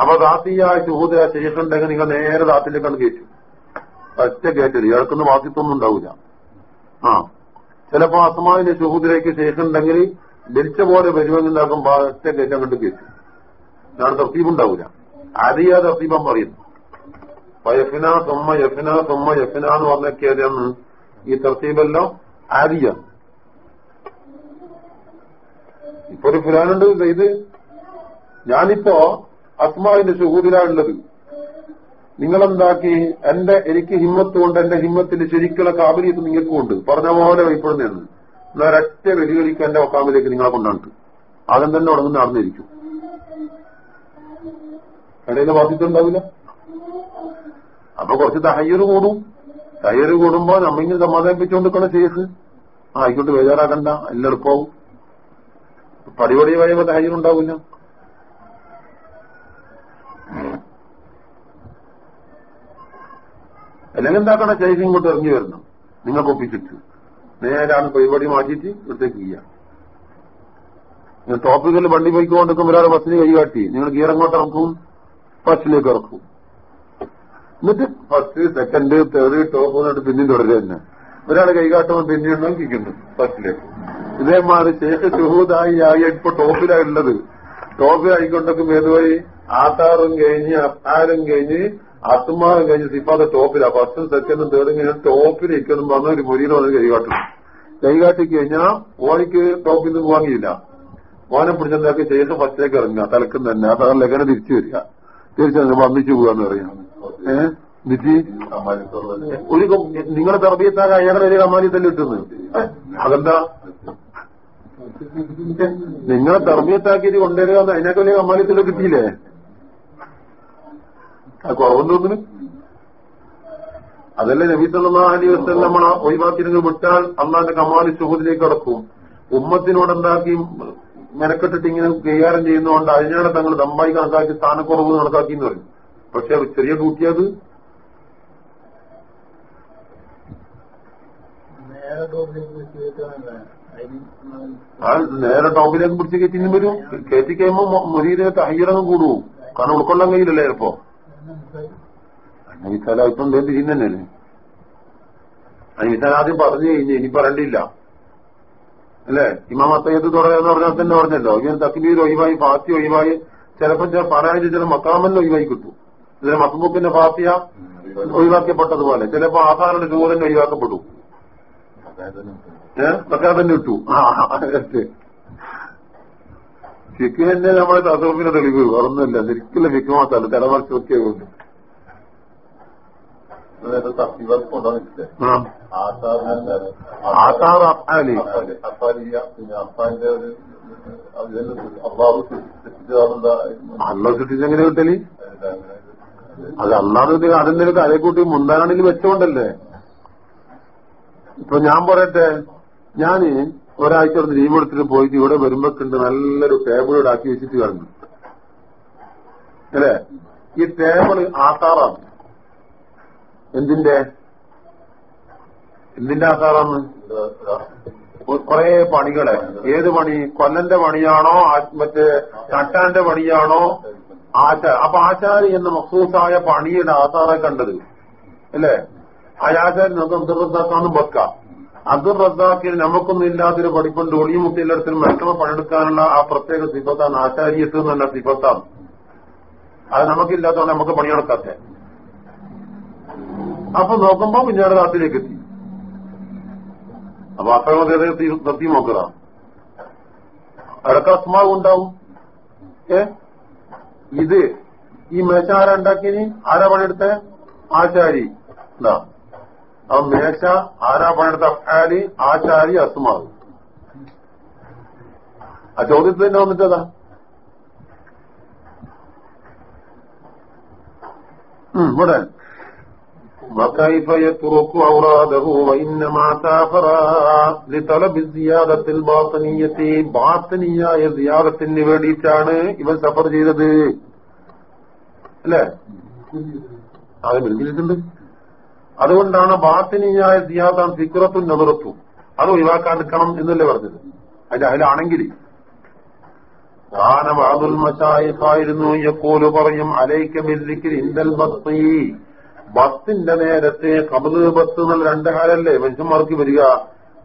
അപ്പൊ ദാത്തിയായ ചൂത ശൈഖന്റെ നിങ്ങൾ നേരെ ദാത്തിലേക്കാണ് കയറ്റും. ഒറ്റ കയറ്റൽ ഇയാൾക്കൊന്നും വാസിത്വമൊന്നും ഉണ്ടാവില്ല ആ. ചിലപ്പോ അസമാവിന്റെ ചുഹൂദിലേക്ക് ശേഷമുണ്ടെങ്കിൽ ധരിച്ച പോലെ വരുമെങ്കിൽ ഭാഗത്തെ കയറ്റം കണ്ട് കേസ് ഞാൻ തസീബുണ്ടാവൂല ആദ്യ തർത്തീബം പറയുന്നു. യഫിന സൊമ്മ യഫിന സൊമ്മ യഫിന എന്ന് പറഞ്ഞൊക്കെയാണ് ഈ തർത്തീബെല്ലാം അരിയ ഇപ്പൊ ഒരു ഫുലാനുണ്ട് ഇത്. ഞാനിപ്പോ അസ്മാവിന്റെ ഷുഹൂദിലാണുള്ളത് നിങ്ങളെന്താക്കി? എന്റെ എനിക്ക് ഹിമ്മത്ത് കൊണ്ട് എന്റെ ഹിമ്മത്തിന്റെ ശരിക്കുള്ള കാബലിയത്ത് നിങ്ങൾക്കും ഉണ്ട് പറഞ്ഞ പോലെ വൈപ്പെടുന്നതെന്ന് ഒരൊറ്റ വെടിവെളിക്ക് എന്റെ ഒക്കാമിലേക്ക് നിങ്ങളെ കൊണ്ടാണ്. ആദ്യം തന്നെ ഉടങ്ങുന്ന നടന്നിരിക്കും. ബാധ്യത ഉണ്ടാവില്ല അപ്പൊ കുറച്ച് തഹയ്യർ കൂടും. തയ്യർ കൂടുമ്പോ നമ്മിങ്ങനെ സമാധാനിപ്പിച്ചുകൊണ്ടിരിക്കണ ആ ആയിക്കോട്ട് ബേജാറാക്കണ്ട. എല്ലാം എളുപ്പമാവും. പടിപടി കഴിയുമ്പോ തഹയ്യർ ഉണ്ടാവില്ല അല്ലെങ്കിൽ എന്താക്കണം ചൈസ് ഇങ്ങോട്ട് ഇറങ്ങി വരണം. നിങ്ങൾക്ക് ഒപ്പിച്ചിട്ട് നേരാണ് പരിപാടി മാറ്റിയിട്ട് ഇവിടത്തേക്ക് ചെയ്യാം നിങ്ങൾ ടോപ്പിക്കൽ വണ്ടി പോയിക്കൊണ്ടിരിക്കുമ്പോൾ ഒരാൾ ബസ്സിന് കൈകാട്ടി നിങ്ങൾ ഗിയർ അങ്ങോട്ട് ഇറക്കും? ഫസ്റ്റിലേക്ക് ഇറക്കും. എന്നിട്ട് ഫസ്റ്റ് സെക്കൻഡ് തേർഡ് ടോപ്പ് എന്നിട്ട് പിന്നെയും തുടരുക തന്നെ. ഒരാൾ കൈകാട്ടുമ്പോൾ പിന്നെയും നോക്കിക്കുന്നു ഫസ്റ്റിലേക്ക് ഇതേമാതിരി ശേഷ ഷുഹൂദായി ആയി ഇപ്പൊ ടോപ്പിലായുള്ളത് ടോപ്പിലായിക്കൊണ്ടൊക്കെ ഏതുവഴി ആത്താറും കഴിഞ്ഞ് അഫ്താലും കഴിഞ്ഞ് അത്തുമാറും കഴിഞ്ഞ് സിഫാദ ടോപ്പിലാ. ഫസ്റ്റും സെക്കൻഡും തേർഡും കഴിഞ്ഞാൽ ടോപ്പിലിരിക്കണം പറഞ്ഞ ഒരു മുരിയിൽ വന്ന് കൈകാട്ടും കൈകാട്ടി കഴിഞ്ഞാൽ ഓണിക്ക് ടോപ്പിൽ നിന്ന് വാങ്ങിയില്ല മോനെ പിടിച്ചെന്താക്കി ചെയ്ത് ഫസ്റ്റിലേക്ക് ഇറങ്ങുക. തലക്കും തന്നെ. ആ തലങ്ങനെ തിരിച്ചു വരിക. തിരിച്ചു വന്നിച്ചു പോകാന്ന് പറയാം ഏഹ് ഒരു നിങ്ങളെ തർബീയത്താക അയാളെ കമാലി തന്നെ കിട്ടുന്നത് അതെന്താ? നിങ്ങളെ തർബീയത്താക്കിയിട്ട് കൊണ്ടുവരിക അതിനൊക്കെ വലിയ കമാലിയത്തിൽ കിട്ടിയില്ലേ? അത് കുറവെന്ന് തോന്നുന്നു അതല്ലേ നബി സല്ലല്ലാഹു അലൈഹി നമ്മൾ ഒഴിവാക്കിയിരുന്ന് വിട്ടാൽ അള്ളാന്റെ കമാലി സുഹൃത്തിലേക്ക് കടക്കും. ഉമ്മത്തിനോട് എന്താക്കി മെനക്കെട്ടിട്ട് ഇങ്ങനെ കൈകാര്യം ചെയ്യുന്നതുകൊണ്ട് അതിനാണ് തങ്ങൾ ദമ്പായി കണക്കാക്കി സ്ഥാനക്കുറവ് കണക്കാക്കി എന്ന് പറയും. പക്ഷെ ചെറിയ ഡ്യൂട്ടിയത്. നേരെ ടോപ്പിലേക്ക് ആ നേരെ പിടിച്ച് കയറ്റി വരും. കയറ്റി കഴിയുമ്പോ മുരീരെ തയ്യറങ്ങ് കൂടുവോ കാരണം ഉൾക്കൊള്ളാൻ കഴിയില്ലല്ലേ ചിലപ്പോ. അന്നവിസാല ഇപ്പം അന്നവിസാല ആദ്യം പറഞ്ഞു കഴിഞ്ഞു ഇനി പറയണ്ടില്ല അല്ലേ? ഇമാം അത്തയ്യത്ത് പറഞ്ഞാൽ തന്നെ പറഞ്ഞല്ലോ. ഇവൻ തക്ബീർ ഒഴിവായി ഫാത്തി ഒഴിവായി. ചിലപ്പോ ചില പറയാൻ ചില മക്കാമല്ല ഒഴിവായി കിട്ടും. ഇതിലെ മസ്ബൂക്കിന്റെ ഫാത്തിയ ഒഴിവാക്കപ്പെട്ടതുപോലെ. ചിലപ്പോ ആധാറിന്റെ ചൂരൻ ഒഴിവാക്കപ്പെട്ടു ഏഹ് തന്നെ ഇട്ടു. ആ ഫിക്ക് തന്നെ നമ്മളെ തസവപ്പിന്റെ തെളിവ്. വേറൊന്നുമില്ല. ശരിക്കുള്ള ഫിക്ക് മാത്രമല്ല. തലമറിച്ച് ആ. ആസാറിനല്ലാതെ ആസാർ സൃഷ്ടിച്ചെങ്ങനെ കിട്ടൽ? അത് അല്ലാതെ അതിന്റെ ഒരു കരക്കൂട്ടി മുന്താനാണെങ്കിൽ വെച്ചോണ്ടല്ലേ? ഇപ്പൊ ഞാൻ പറയട്ടെ. ഞാൻ ഒരാഴ്ച അവിടെ ലീവ് എടുത്തിട്ട് പോയിട്ട് ഇവിടെ വരുമ്പോക്കുണ്ട് നല്ലൊരു ടേബിൾ ഇവിടെ ആക്കി വെച്ചിട്ട് കാണുന്നു. അല്ലേ? ഈ ടേബിൾ ആസാറാണ് എന്തിന്റെ? എന്തിന്റെ ആസാറാണ് കുറെ പണികളെ. ഏത് പണി? കൊല്ലന്റെ പണിയാണോ? മറ്റേ ചട്ടാന്റെ പണിയാണോ? ആചാര അപ്പൊ ആചാരി എന്ന മക്സൂസായ പണിയുടെ ആസാറെ കണ്ടത്. അല്ലേ? ആ ആചാരി നമുക്ക് അബ്ദുൾ റസാഖാന്നും വെക്കാം അബ്ദുൾ റസാഖിന് നമുക്കൊന്നും ഇല്ലാത്തൊരു പഠിപ്പുണ്ട്. ഒളിമുത്തിയിടത്തിന് മറ്റുള്ള പണിയെടുക്കാനുള്ള ആ പ്രത്യേക സിബത്താണ് ആചാര്യത്ത് എന്നല്ല സിബത്താണ് അത് നമുക്കില്ലാത്തതുകൊണ്ട് നമുക്ക് പണിയെടുക്കാത്തെ അപ്പൊ നോക്കുമ്പോ പിന്നീട് നാട്ടിലേക്ക് എത്തി അപ്പൊ അത്രയും നിർത്തി നോക്കുക. അതൊക്കെ അസ്മാവ് ഉണ്ടാവും. ഏ? ഇത് ഈ മേശ ആരാ ഉണ്ടാക്കിനി ആരാ പണിയെടുത്ത? ആചാരി. എന്താ ആ മേശ ആരാ പണിയെടുത്ത അഫാലി ആചാരി അസ്മാവ് ആ ചോദ്യത്തിൽ തന്നെ വന്നിട്ടതാ ഉം, ഇവിടെ وكيف يترك أوراده وإنما سافر لطلب الزيادة الباطنية ബാത്തനിയായ സിയാദത്തിന് വേണ്ടിയിട്ടാണ് ഇവൻ സഫർ ചെയ്തത് അല്ലേ അത് ബിൽഡിലുണ്ട് അതുകൊണ്ടാണ് ബാത്തിനിയായ ദിയാദാൻ സിക്കുറത്തും നെതിർത്തും അത് ഒഴിവാക്കാണ്ടിരിക്കണം എന്നല്ലേ പറഞ്ഞത്. അതിന്റെ അതിലാണെങ്കിൽ ായിരുന്നു എപ്പോലു പറയും അലൈക്ക ബില്ലിക്കിൽ ഇന്ദൽ ബത്തി. നേരത്തെ കബൽ ബത്ത് എന്നുള്ള രണ്ട് ഹാലല്ലേ? മനുഷ്യന്മാർക്ക് വരിക.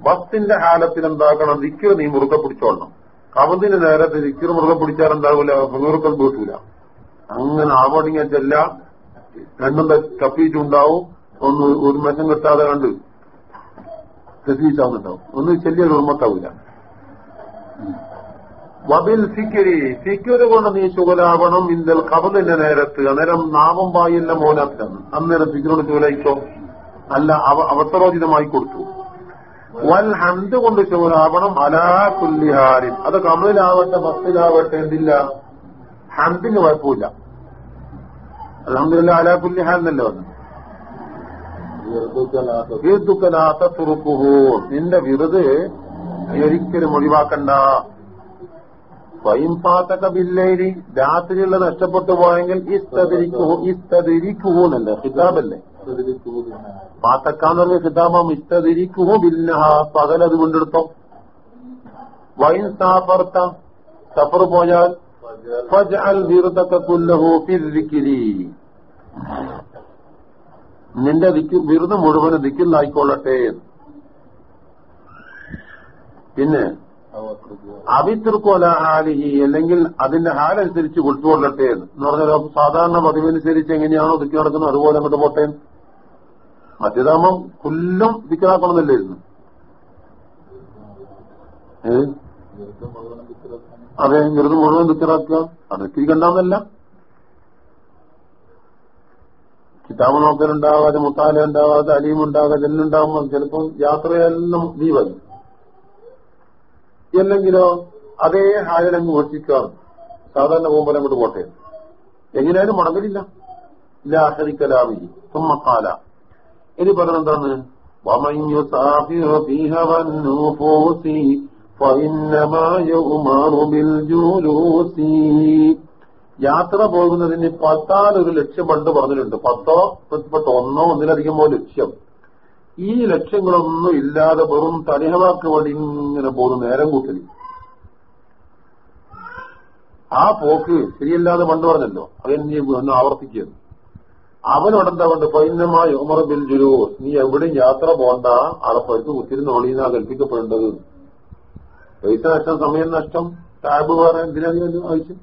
ബത്തിന്റെ ഹാലത്തിൽ എന്താക്കണം? ദിക്കർ നീ മുറുകെ പിടിച്ചോളണം. കബലിന്റെ നേരത്തെ ദിക്കർ മുറുകെ പിടിച്ചാൽ എന്താകില്ല മുറുക്കൽ വീട്ടൂല അങ്ങനെ ആവണിങ്ങല്ല രണ്ടും കപ്പിയിട്ടുണ്ടാവും ഒന്ന് ഒരു മെച്ചം കിട്ടാതെ കണ്ട് ശ്രദ്ധിച്ചാവുന്നുണ്ടാവും ഒന്ന് ചെല്ലിയ ഉർമ്മത്താവില്ല വബിൽ ഫിക്കരി ഫിക്കര് കൊണ്ട് നീ ശുഗലാവണം ഇന്ത്യൽ കവലിന്റെ നേരത്ത് അന്നേരം നാമം വായില്ല മോനാത്തിലാണ് അന്നേരം സിക്കിനോട് ചുഗലയിച്ചോ അല്ല അവ അവസരോചിതമായി കൊടുത്തു. വൽ ഹന്ത് കൊണ്ട് ശുഗലാവണം അലാ കുല്ലിഹാരിൻ അത് കമലിലാവട്ടെ ബസ്സിലാവട്ടെ എന്തില്ല. ഹന്തിന് കുഴപ്പമില്ല. അലഹമില്ല അലാ കുല്ലിഹാൻ എന്നല്ലേ പറഞ്ഞു നിന്റെ വിറുത് ഒരിക്കലും ഒഴിവാക്കണ്ട. സ്വയംപാത്തക ബില്ലേരി രാത്രിയുള്ള നഷ്ടപ്പെട്ടു പോയെങ്കിൽ ഇസ്തതിരിക്കുഹു ഇസ്തതിരിക്കുഹു എന്നല്ലേ? ഹിതാബല്ലേ പാത്തക്കാന്ന് പറഞ്ഞ ഹിതാബം ഇസ്തതിരിക്കുഹു ബില്ലഹ പകലത് കൊണ്ടെടുത്തോ വൈൻ സാഫർത്ത. സഫർ പോയാൽ നിന്റെ വിരുന്ന് മുഴുവൻ ദിക്കിലായിക്കൊള്ളട്ടെ പിന്നെ അവിത്തിർക്കോല ഹാലിഹി അല്ലെങ്കിൽ അതിന്റെ ഹാലനുസരിച്ച് കൊടുത്തുകൊള്ളട്ടെ എന്ന്. പറഞ്ഞാൽ സാധാരണ പതിവനുസരിച്ച് എങ്ങനെയാണോ ദിക്കി നടക്കുന്നത് അതുപോലെ അങ്ങോട്ട് പോട്ടെ മറ്റേതാകുമ്പം കൊല്ലം ദിക്കിലാക്കണമെന്നല്ലായിരുന്നു ഏ? അതെ വെറുതെ മുഴുവൻ ദിക്കറാക്കുക അതൊക്കെ കണ്ടാന്നല്ല. കിതാബ് നോക്കലുണ്ടാകാതെ മുത്താല ഉണ്ടാകാതെ അലീം ഉണ്ടാകാതെ എല്ലാം ഉണ്ടാകുമ്പോൾ ചിലപ്പോൾ യാത്രയെല്ലാം ലീവായി അല്ലെങ്കിലോ അതേ ഹാജരങ്ങ് ഒഴിച്ചിക്കാം സാധാരണ പോകുമ്പോൾ അങ്ങോട്ട് പോട്ടെ എങ്ങനെയാലും മടങ്ങലില്ല ഇല്ല ആഹരിക്കലാമി തുമ്മക്കാല ഇനി പറഞ്ഞെന്താണ് ومن يسافر في هوى النفوس فإنما يؤمر بالجلوس യാത്ര പോകുന്നതിന് പത്താൽ ഒരു ലക്ഷ്യം പണ്ട് പറഞ്ഞിട്ടുണ്ട്. പത്തോ ഇപ്പൊ ഒന്നോ ഒന്നിലധികമോ ലക്ഷ്യം. ഈ ലക്ഷ്യങ്ങളൊന്നും ഇല്ലാതെ വെറും തനിഹവാക്ക് വേണ്ടി ഇങ്ങനെ പോകുന്നു നേരം കൂട്ടലി ആ പോക്ക് ശരിയല്ലാതെ പണ്ട് പറഞ്ഞല്ലോ. അവൻ നീ ഒന്ന് ആവർത്തിക്കുക അവനോടെന്താ കൊണ്ട് പൈനമായ ഉമർ ബിൽ ജുലൂസ് നീ എവിടെയും യാത്ര പോകണ്ട ആളെ പഴുത്ത് കുത്തിരുന്ന് ഒളിയുന്ന കൽപ്പിക്കപ്പെടേണ്ടത് പൈസ നഷ്ടം സമയം നഷ്ടം ടാബ് വേറെ എന്തിനാണ് ആവശ്യം?